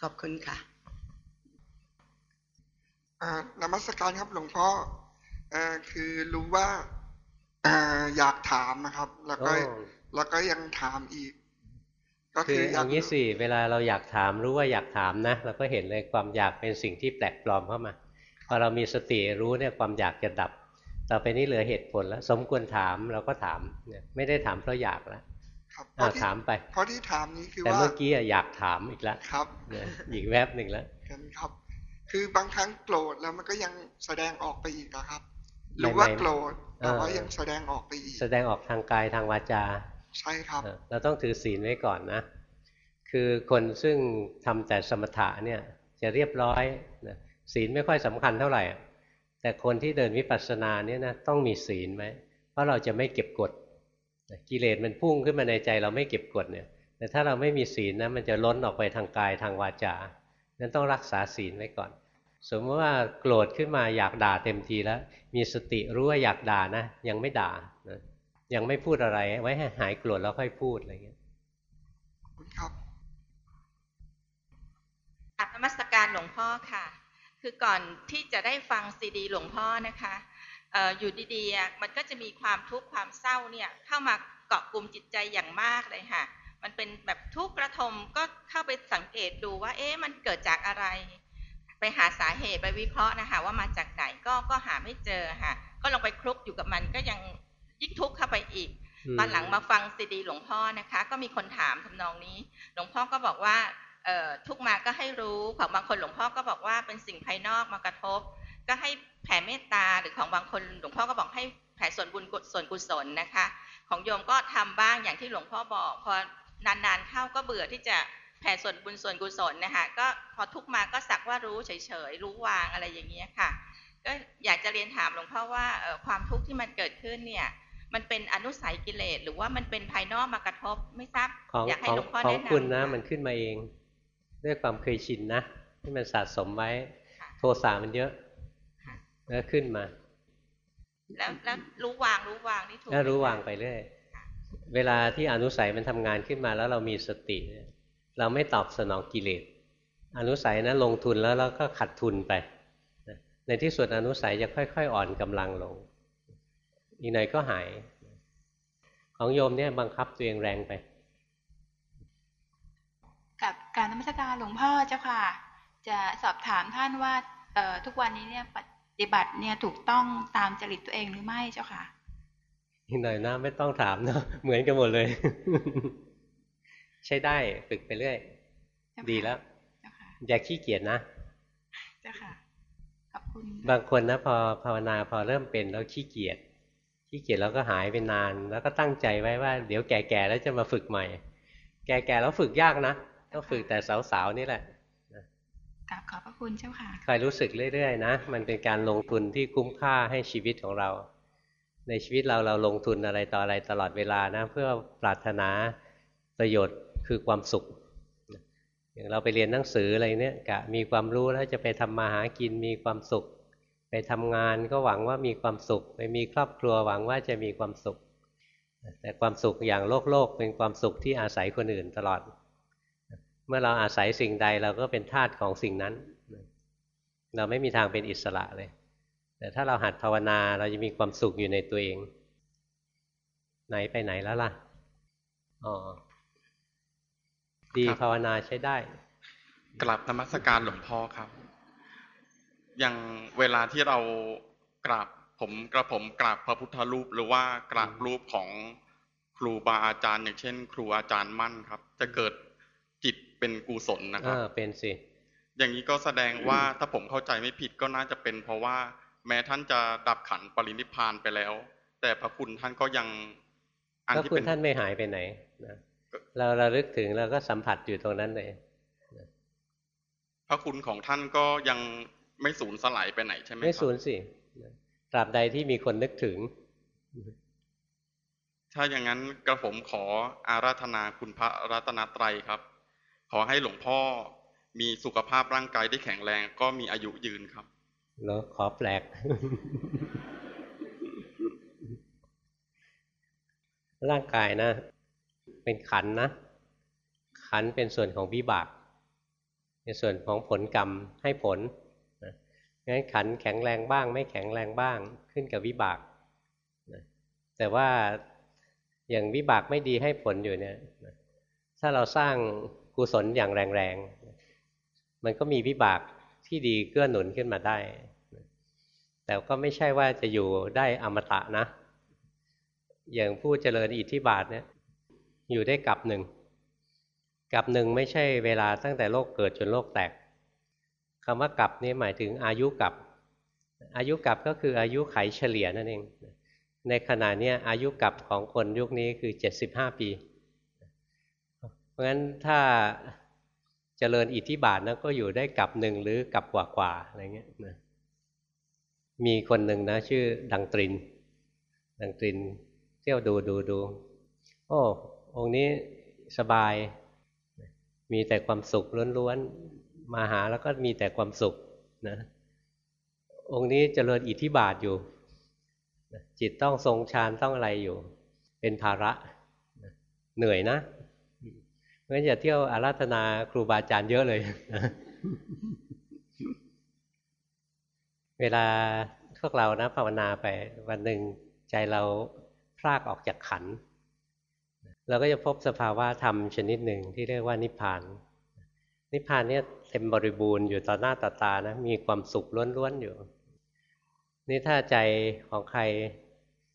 ขอบคุณค่ะนมัสการครับหลวงพ่อคือรู้ว่าอยากถามนะครับ แล้วก็แล้วก็ยังถามอีก ก็คืออย่างนี้สิเวลาเราอยากถามรู้ว่าอยากถามนะเราก็เห็นเลยความอยากเป็นสิ่งที่แปลกปลอมเข้ามา พอเรามีสติรู้เนี่ยความอยากจะดับ ต่อไปนี้เหลือเหตุผลแล้ว สมควรถามเราก็ถามเนี่ยไม่ได้ถามเพราะอยากแล้วถามไปเพราะที่ถามนี้คือว่าแต่เมื่อกี้อยากถามอีกแล้วครับอีกแวบหนึ่งแล้วครับ คือบางครั้งโกรธแล้วมันก็ยังแสดงออกไปอีกนะครับหรือว่าโกรธแต่ว่ายังแสดงออกไปอีก แสดงออกทางกายทางวาจา ใช่ครับ เราต้องถือศีลไว้ก่อนนะ คือคนซึ่งทำแต่สมถะเนี่ยจะเรียบร้อยนะ ศีลไม่ค่อยสำคัญเท่าไหร่ แต่คนที่เดินวิปัสสนาเนี่ยนะต้องมีศีลไหมเพราะเราจะไม่เก็บกดกิเลสมันพุ่งขึ้นมาในใจเราไม่เก็บกดเนี่ย แต่ถ้าเราไม่มีศีลนะมันจะล้นออกไปทางกายทางวาจานั้นต้องรักษาศีลไว้ก่อน สมมติว่าโกรธขึ้นมาอยากด่าเต็มทีแล้ว มีสติรู้ว่าอยากด่านะ ยังไม่ด่านะยังไม่พูดอะไร ไว้ให้หายโกรธแล้วค่อยพูดอะไรเงี้ยครับอัตมสการหลวงพ่อค่ะ คือก่อนที่จะได้ฟังซีดี หลวงพ่อนะคะอยู่ดีๆมันก็จะมีความทุกข์ความเศร้าเนี่ยเข้ามาเกาะกลุ่มจิตใจอย่างมากเลยค่ะ มันเป็นแบบทุกข์ระทมก็เข้าไปสังเกตดูว่า เอ๊ะมันเกิดจากอะไร ไปหาสาเหตุไปวิเคราะห์นะคะ ว่ามาจากไหนก็ก็หาไม่เจอค่ะ ก็ลองไปคลุกอยู่กับมันก็ยังยิ่งทุกข์เข้าไปอีกตอนหลังมาฟังซีดี หลวงพ่อนะคะ ก็มีคนถามทำนองนี้ หลวงพ่อก็บอกว่าเอ่อ ทุกมาก็ให้รู้ของบางคนหลวงพ่อก็บอกว่าเป็นสิ่งภายนอกมากระทบ ก็ให้แผ่เมตตาหรือของบางคนหลวงพ่อก็บอกให้แผ่ส่วนบุญส่วนกุศลนะคะ ของโยมก็ทำบ้างอย่างที่หลวงพ่อบอก พอนานๆเข้าก็เบื่อที่จะแผ่ส่วนบุญส่วนกุศลนะคะก็พอทุกมาก็สักว่ารู้เฉยๆรู้วางอะไรอย่างเงี้ยค่ะ ก็อยากจะเรียนถามหลวงพ่อว่าความทุกข์ที่มันเกิดขึ้นเนี่ยมันเป็นอนุสัยกิเลสหรือว่ามันเป็นภายนอกมากระทบไม่ทราบอยากให้หลวงพ่อแนะนำของคุณนะมันขึ้นมาเอง ด้วยความเคยชินนะที่มันสะสมไว้ โทสะมันเยอะแล้วขึ้นมา แล้วแล้วรู้วางรู้วางนี่ถูกแล้วรู้วางไปเรื่อยเวลาที่อนุสัยมันทำงานขึ้นมาแล้วเรามีสติ เราไม่ตอบสนองกิเลสอนุสัยนะลงทุนแล้วเราก็ขัดทุนไป ในที่สุดอนุสัยจะค่อย ๆ อ่อนกำลังลง อีกหน่อยก็หาย ของโยมเนี่ยบังคับตัวเองแรงไป กับการนมัสการหลวงพ่อเจ้าค่ะ จะสอบถามท่านว่าทุกวันนี้เนี่ยปฏิบัติเนี่ยถูกต้องตามจริตตัวเองหรือไม่เจ้าค่ะอีกหน่อยนะไม่ต้องถามเนาะเหมือนกันหมดเลย ใช้ได้ฝึกไปเรื่อย ดีแล้วอย่าขี้เกียจนะเจ้าค่ะขอบคุณบางคนนะพอภาวนาพอเริ่มเป็นแล้วขี้เกียจขี้เกียจแล้วก็หายไปนาน แล้วก็ตั้งใจไว้ว่า เดี๋ยวแก่ๆแล้วจะมาฝึกใหม่ แก่ๆแล้วฝึกยากนะ ต้องฝึกแต่สาวๆนี่แหละกราบขอบพระคุณเจ้าค่ะคอยรู้สึกเรื่อยๆนะ มันเป็นการลงทุนที่คุ้มค่าให้ชีวิตของเรา ในชีวิตเราเราลงทุนอะไรต่ออะไรตลอดเวลานะ เพื่อปรารถนาประโยชน์คือความสุข อย่างเราไปเรียนหนังสืออะไรเนี่ยกะมีความรู้แล้วจะไปทำมาหากินมีความสุข ไปทำงานก็หวังว่ามีความสุข ไปมีครอบครัวหวังว่าจะมีความสุข แต่ความสุขอย่างโลกโลกเป็นความสุขที่อาศัยคนอื่นตลอด เมื่อเราอาศัยสิ่งใดเราก็เป็นทาสของสิ่งนั้น เราไม่มีทางเป็นอิสระเลย แต่ถ้าเราหัดภาวนาเราจะมีความสุขอยู่ในตัวเอง ไหนไปไหนแล้วล่ะอ๋อดีภาวนาใช้ได้ กลับธรรมสการหลวงพ่อครับ อย่างเวลาที่เรากราบผมกระผมกราบพระพุทธรูป หรือว่ากราบรูปของครูบาอาจารย์ อย่างเช่น ครูอาจารย์มั่นครับ จะเกิดจิต เป็นกุศลนะครับเป็นสิ อย่างนี้ก็แสดงว่าถ้าผมเข้าใจไม่ผิดก็น่าจะเป็น เพราะว่าแม้ท่านจะดับขันปรินิพานไปแล้ว แต่พระคุณท่านก็ยังอันที่เป็นท่านไม่หายไปไหนนะเราระลึกถึงเราก็สัมผัสอยู่ตรงนั้นเลยพระคุณของท่านก็ยังไม่สูญสลายไปไหนใช่ไหมไม่สูญสิตราบใดที่มีคนนึกถึง ถ้าอย่างนั้นกระผมขออาราธนาคุณพระรัตนตรัยครับ ขอให้หลวงพ่อมีสุขภาพร่างกายได้แข็งแรงก็มีอายุยืนครับเนาะขอแปลก ร่างกายนะ เป็นขันนะ ขันเป็นส่วนของวิบากในส่วนของผลกรรมให้ผลงั้นขันแข็งแรงบ้าง ไม่แข็งแรงบ้างขึ้นกับวิบากแต่ว่าอย่างวิบากไม่ดีให้ผลอยู่เนี่ยถ้าเราสร้าง กุศลอย่างแรงๆ มันก็มีวิบากที่ดีเกื้อหนุนขึ้นมาได้ แต่ก็ไม่ใช่ว่าจะอยู่ได้อมตะนะ อย่างผู้เจริญอิทธิบาทเนี่ย อยู่ได้กับหนึ่งกับหนึ่งไม่ใช่เวลาตั้งแต่โลกเกิดจนโลกแตกคำว่ากับนี่หมายถึงอายุกับ อายุกับก็คืออายุไขเฉลี่ยนั่นเอง ในขณะนี้อายุกับของคนยุคนี้คือเจ็ดสิบห้าปี เพราะฉะนั้นถ้าเจริญอิทธิบาทนะก็อยู่ได้กับหนึ่งหรือกับกว่ากว่าอะไรเงี้ยนะมีคนหนึ่งนะ ชื่อดังตริน ดังตริน เที่ยวดูดูดูโอ้องค์นี้สบาย มีแต่ความสุขล้วนๆมาหาแล้วก็มีแต่ความสุขนะองค์นี้เจริญอิทธิบาทอยู่ จิตต้องทรงฌานต้องอะไรอยู่ เป็นภาระเหนื่อยนะ เพราะฉะนั้นอย่าเที่ยวอาราธนาครูบาอาจารย์เยอะเลย เวลาพวกเรานะภาวนาไปวันหนึ่งใจเราพลากออกจากขัน เราก็จะพบสภาวะธรรมชนิดหนึ่งที่เรียกว่านิพพาน นิพพานเนี่ยเต็มบริบูรณ์อยู่ต่อหน้าต่อตานะมีความสุขล้วนๆอยู่ นี่ถ้าใจของใคร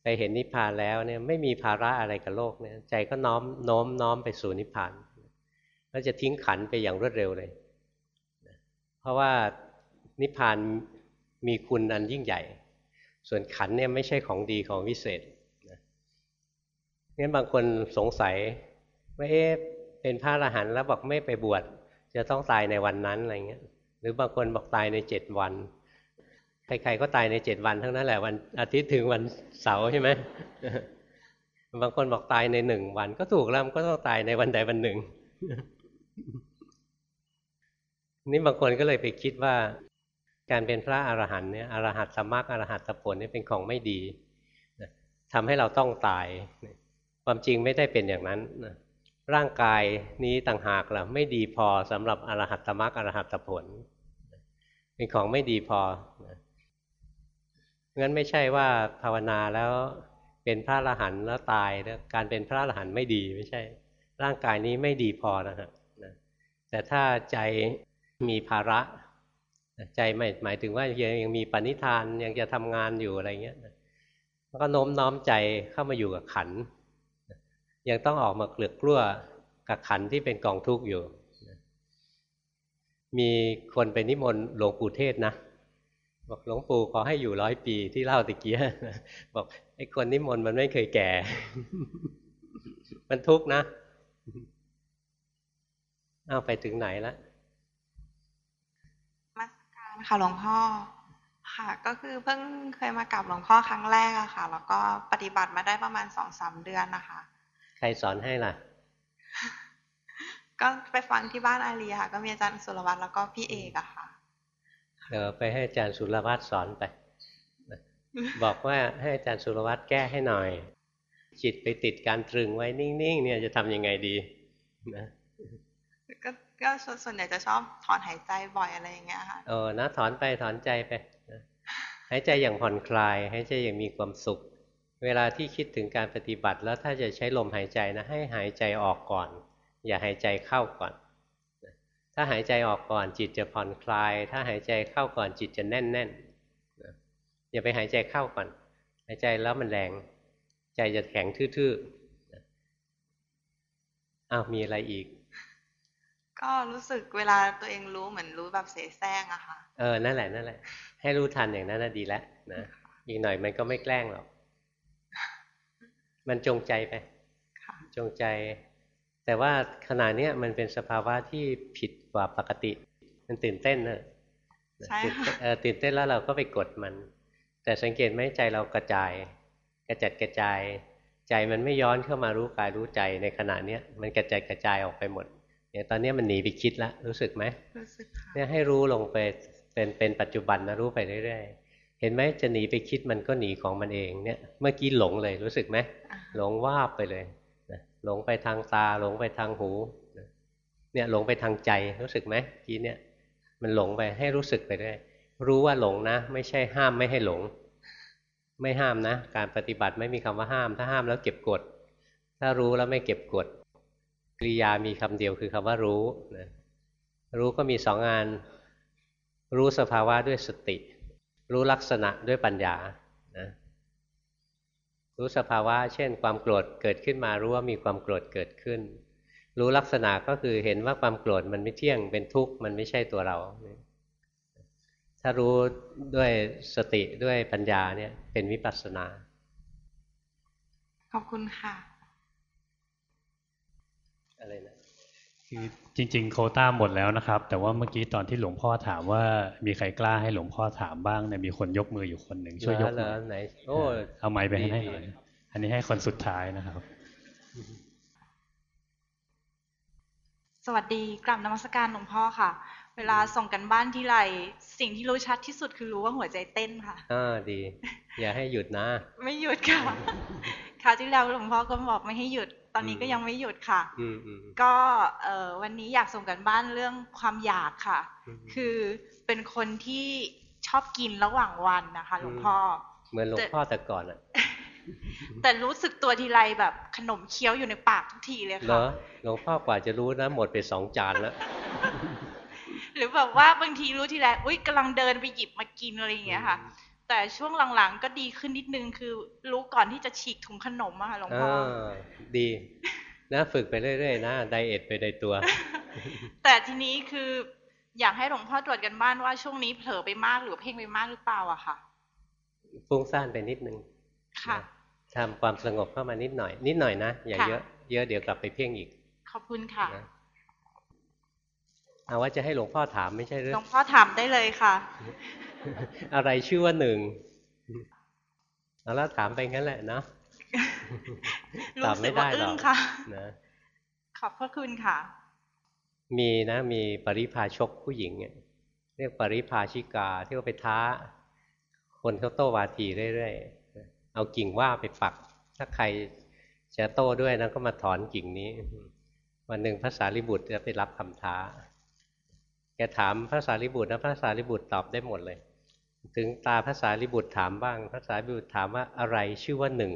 ไปเห็นนิพพานแล้วเนี่ยไม่มีภาระอะไรกับโลกเนี่ยใจก็น้อมโน้มน้อมไปสู่นิพพาน แล้วจะทิ้งขันไปอย่างรวดเร็วเลย เพราะว่านิพพานมีคุณอันยิ่งใหญ่ ส่วนขันเนี่ยไม่ใช่ของดีของวิเศษงั้นบางคนสงสัยว่าเอ๊ะเป็นพระอรหันต์แล้วบอกไม่ไปบวชจะต้องตายในวันนั้นอะไรเงี้ย หรือบางคนบอกตายในเจ็ดวันใครๆก็ตายในเจ็ดวันทั้งนั้นแหละวันอาทิตย์ถึงวันเสาร์ใช่ไหมบางคนบอกตายในหนึ่งวันก็ถูกแล้วมันก็ต้องตายในวันใดวันหนึ่ง นี่บางคนก็เลยไปคิดว่า การเป็นพระอรหันต์เนี่ยอรหัตสมรรคอรหัตผลนี่เป็นของไม่ดีทำให้เราต้องตาย ความจริงไม่ได้เป็นอย่างนั้นร่างกายนี้ต่างหากล่ะไม่ดีพอสำหรับอรหัตมรรคอรหัตผล เป็นของไม่ดีพองั้นไม่ใช่ว่าภาวนาแล้วเป็นพระอรหันต์แล้วตายแล้วการเป็นพระอรหันต์ไม่ดีไม่ใช่ ร่างกายนี้ไม่ดีพอนะครับแต่ถ้าใจ มีภาระใจไม่หมายถึงว่ายังมีปณิธานยังจะทำงานอยู่อะไรเงี้ยแล้วก็โน้มน้อมใจเข้ามาอยู่กับขัน ยังต้องออกมาเกลือกกลั้วกับขันที่เป็นกองทุกข์อยู่ มีคนไปนิมนต์หลวงปู่เทศนะบอกหลวงปู่ขอให้อยู่ร้อยปีที่เล่าตะเกียบอกไอ้คนนิมนต์มันไม่เคยแก่ มันทุกข์นะ เอาไปถึงไหนแล้ว ค่ะหลวงพ่อค่ะ ก็คือเพิ่งเคยมากับหลวงพ่อครั้งแรกอะค่ะ แล้วก็ปฏิบัติมาได้ประมาณสองสามเดือนนะคะ ใครสอนให้ล่ะ ก็ไปฟังที่บ้านอาลีค่ะ ก็มีอาจารย์สุรวัตรแล้วก็พี่เอกอะค่ะเดี๋ยวไปให้อาจารย์สุรวัตรสอนไป บอกว่าให้อาจารย์สุรวัตรแก้ให้หน่อย จิตไปติดการตรึงไว้นิ่งๆเนี่ยจะทํำยังไงดีนะ ก็ส่วนใหญ่จะชอบถอนหายใจบ่อยอะไรอย่างเงี้ยค่ะเออนะถอนไปถอนใจไปหายใจอย่างผ่อนคลายหายใจอย่างมีความสุข เวลาที่คิดถึงการปฏิบัติแล้วถ้าจะใช้ลมหายใจนะ ให้หายใจออกก่อน อย่าหายใจเข้าก่อน ถ้าหายใจออกก่อนจิตจะผ่อนคลาย ถ้าหายใจเข้าก่อนจิตจะแน่นแน่นอย่าไปหายใจเข้าก่อน หายใจแล้วมันแรงใจจะแข็งทื่อๆอ้าวมีอะไรอีก ก็รู้สึกเวลาตัวเองรู้เหมือนรู้แบบเสแสร้งอะค่ะ เออ นั่นแหละ นั่นแหละ ให้รู้ทันอย่างนั้นน่ะดีแล้วนะ อีกหน่อยมันก็ไม่แกล้งหรอก มันจงใจไป จงใจ แต่ว่าขณะนี้มันเป็นสภาวะที่ผิดกว่าปกติ มันตื่นเต้นเนอะใช่ค่ะตื่นเต้นแล้วเราก็ไปกดมัน แต่สังเกตไหมใจเรากระจาย กระจัดกระจาย ใจมันไม่ย้อนเข้ามารู้กายรู้ใจในขณะเนี้ยมันกระจายกระจายออกไปหมด เนี่ยตอนนี้มันหนีไปคิดแล้วรู้สึกไหมรู้สึกค่ะเนี่ยให้รู้ลงไปเป็นเป็นปัจจุบันนะรู้ไปเรื่อยๆเห็นไหมจะหนีไปคิดมันก็หนีของมันเองเนี่ยเมื่อกี้หลงเลยรู้สึกไหมหลงว่าไปเลยหลงไปทางตาหลงไปทางหูเนี่ยหลงไปทางใจรู้สึกไหมกี้เนี่ย มันหลงไปให้รู้สึกไปด้วยรู้ว่าหลงนะ ไม่ใช่ห้ามไม่ให้หลง ไม่ห้ามนะ การปฏิบัติไม่มีคำว่าห้าม ถ้าห้ามแล้วเก็บกด ถ้ารู้แล้วไม่เก็บกด กริยามีคำเดียวคือคำว่ารู้นะรู้ก็มีสองงาน รู้สภาวะด้วยสติ รู้ลักษณะด้วยปัญญานะรู้สภาวะ เช่น ความโกรธเกิดขึ้นมารู้ว่ามีความโกรธเกิดขึ้น รู้ลักษณะก็คือเห็นว่าความโกรธมันไม่เที่ยงเป็นทุกข์มันไม่ใช่ตัวเรา ถ้ารู้ด้วยสติด้วยปัญญาเนี่ยเป็นวิปัสสนา ขอบคุณค่ะ อะไรนะคือจริง ๆ โคต้าหมดแล้วนะครับ แต่ว่าเมื่อกี้ตอนที่หลวงพ่อถามว่ามีใครกล้าให้หลวงพ่อถามบ้างเนี่ยมีคนยกมืออยู่คนหนึ่งช่วยยกมือไหนโอ้เอาไม้ไปให้หน่อยอันนี้ให้คนสุดท้ายนะครับ สวัสดีกลับนมัสการหลวงพ่อค่ะ เวลาส่งกันบ้านที่ไรสิ่งที่รู้ชัดที่สุดคือรู้ว่าหัวใจเต้นค่ะอ่าดี อย่าให้หยุดนะ ไม่หยุดค่ะคราวที่แล้วหลวงพ่อก็บอกไม่ให้หยุด ตอนนี้ก็ยังไม่หยุดค่ะ ก็เออวันนี้อยากส่งกันบ้านเรื่องความอยากค่ะ คือเป็นคนที่ชอบกินระหว่างวันนะคะ หลวงพ่อ เหมือนหลวงพ่อแต่ก่อนอะแต่รู้สึกตัวทีไรแบบขนมเคี้ยวอยู่ในปากทุกทีเลยค่ะเหรอหลวงพ่อกว่าจะรู้นะหมดไปสองจานแล้ว หรือแบบว่าบางทีรู้ทีไรอุ้ยกำลังเดินไปหยิบมากินอะไรอย่างเงี้ยค่ะ แต่ช่วงหลังๆก็ดีขึ้นนิดนึงคือรู้ก่อนที่จะฉีกถุงขนมอะหลวงพ่อดีนะฝึกไปเรื่อยๆนะไดเอทไปในตัว แต่ทีนี้คืออยากให้หลวงพ่อตรวจกันบ้านว่าช่วงนี้เผลอไปมากหรือเพ่งไปมากหรือเปล่าอะค่ะฟุ้งซ่านไปนิดนึงค่ะทำความสงบเข้ามานิดหน่อย นิดหน่อยนะ อย่าเยอะ เยอะเดี๋ยวกลับไปเพ่งอีก ขอบคุณค่ะ เอาว่าจะให้หลวงพ่อถามไม่ใช่หรือหลวงพ่อถามได้เลยค่ะ อะไรชื่อว่าหนึ่งแล้วถามไปงั้นแหละนะตอบไม่ได้หรอกนะขอบพระคุณค่ะ มีนะ มีปริพาชกผู้หญิงเนี่ยเรียกปริพาชิกาที่เขาไปท้า คนเขาโต้วาทีเรื่อยๆเอากิ่งว่าไปปัก ถ้าใครจะโต้ด้วยนะก็มาถอนกิ่งนี้ วันหนึ่งพระสารีบุตรจะไปรับคำท้า แกถามพระสารีบุตรนะพระสารีบุตรตอบได้หมดเลย ถึงตาพระสารีบุตรถามบ้างพระสารีบุตรถามว่าอะไรชื่อว่าหนึ่ง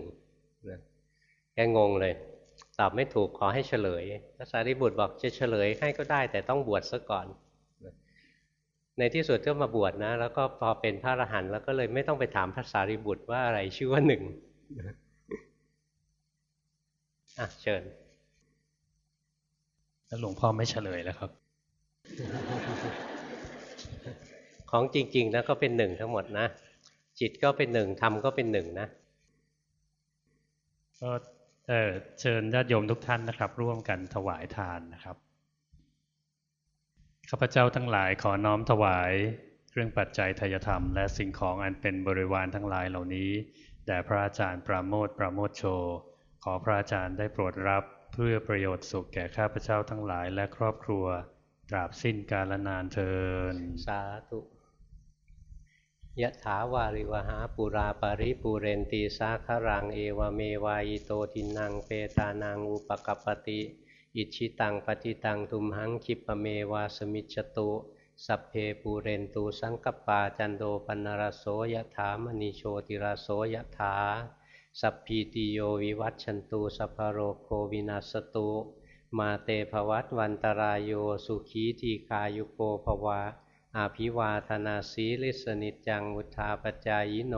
นะแกงงเลย ตอบไม่ถูกขอให้เฉลย พระสารีบุตรบอกจะเฉลยให้ก็ได้แต่ต้องบวชซะก่อนในที่สุดก็มาบวชนะ แล้วก็พอเป็นพระอรหันต์แล้วก็เลยไม่ต้องไปถามพระสารีบุตรว่าอะไรชื่อว่าหนึ่งอะเชิญแล้วหลวงพ่อไม่เฉลยแล้วครับ ของจริง ๆ นะก็เป็นหนึ่งทั้งหมดนะ จิตก็เป็นหนึ่งธรรมก็เป็นหนึ่งนะก็เออเชิญญาติโยมทุกท่านนะครับ ร่วมกันถวายทานนะครับข้าพเจ้าทั้งหลายขอน้อมถวายเครื่องปัจจัยทายธรรม และสิ่งของอันเป็นบริวารทั้งหลายเหล่านี้แด่พระอาจารย์ปราโมทปราโมทโช ขอพระอาจารย์ได้โปรดรับเพื่อประโยชน์สุขแก่ข้าพเจ้าทั้งหลายและครอบครัว ตราบสิ้นกาลนานเทอญ สาธุยะถาวาริวะหาปูรา ปะริปูเรนติ สาคะรังเอวะเมวะ อิโตทินนังเปตานังอุปะกัปปะติ อิจฉิตังปัตถิตัง ตุมหัง ขิปปะเมวะ สะมิชฌะตุ สัพเพปูเรนตุ สังกัปปาจันโท ปัณณะระโสยะถา มะณิ โชติระโสยะถา สัพพีติโยวิวัชชันตุ สัพพะโรโควินาสตุ มาเตภวัตวันตรายโยสุขีทีคายุโกภวะอาภิวาธนาสีลิสนิจังวุธาปจายโน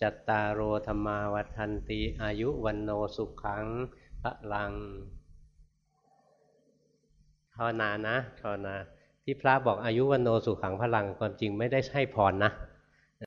จัตตารโอธรรมาวัฏันติอายุวันโนสุขังพระลังภาวนานะภาวนาที่พระบอกอายุวันโนสุขังพลังความจริงไม่ได้ให้พรนะ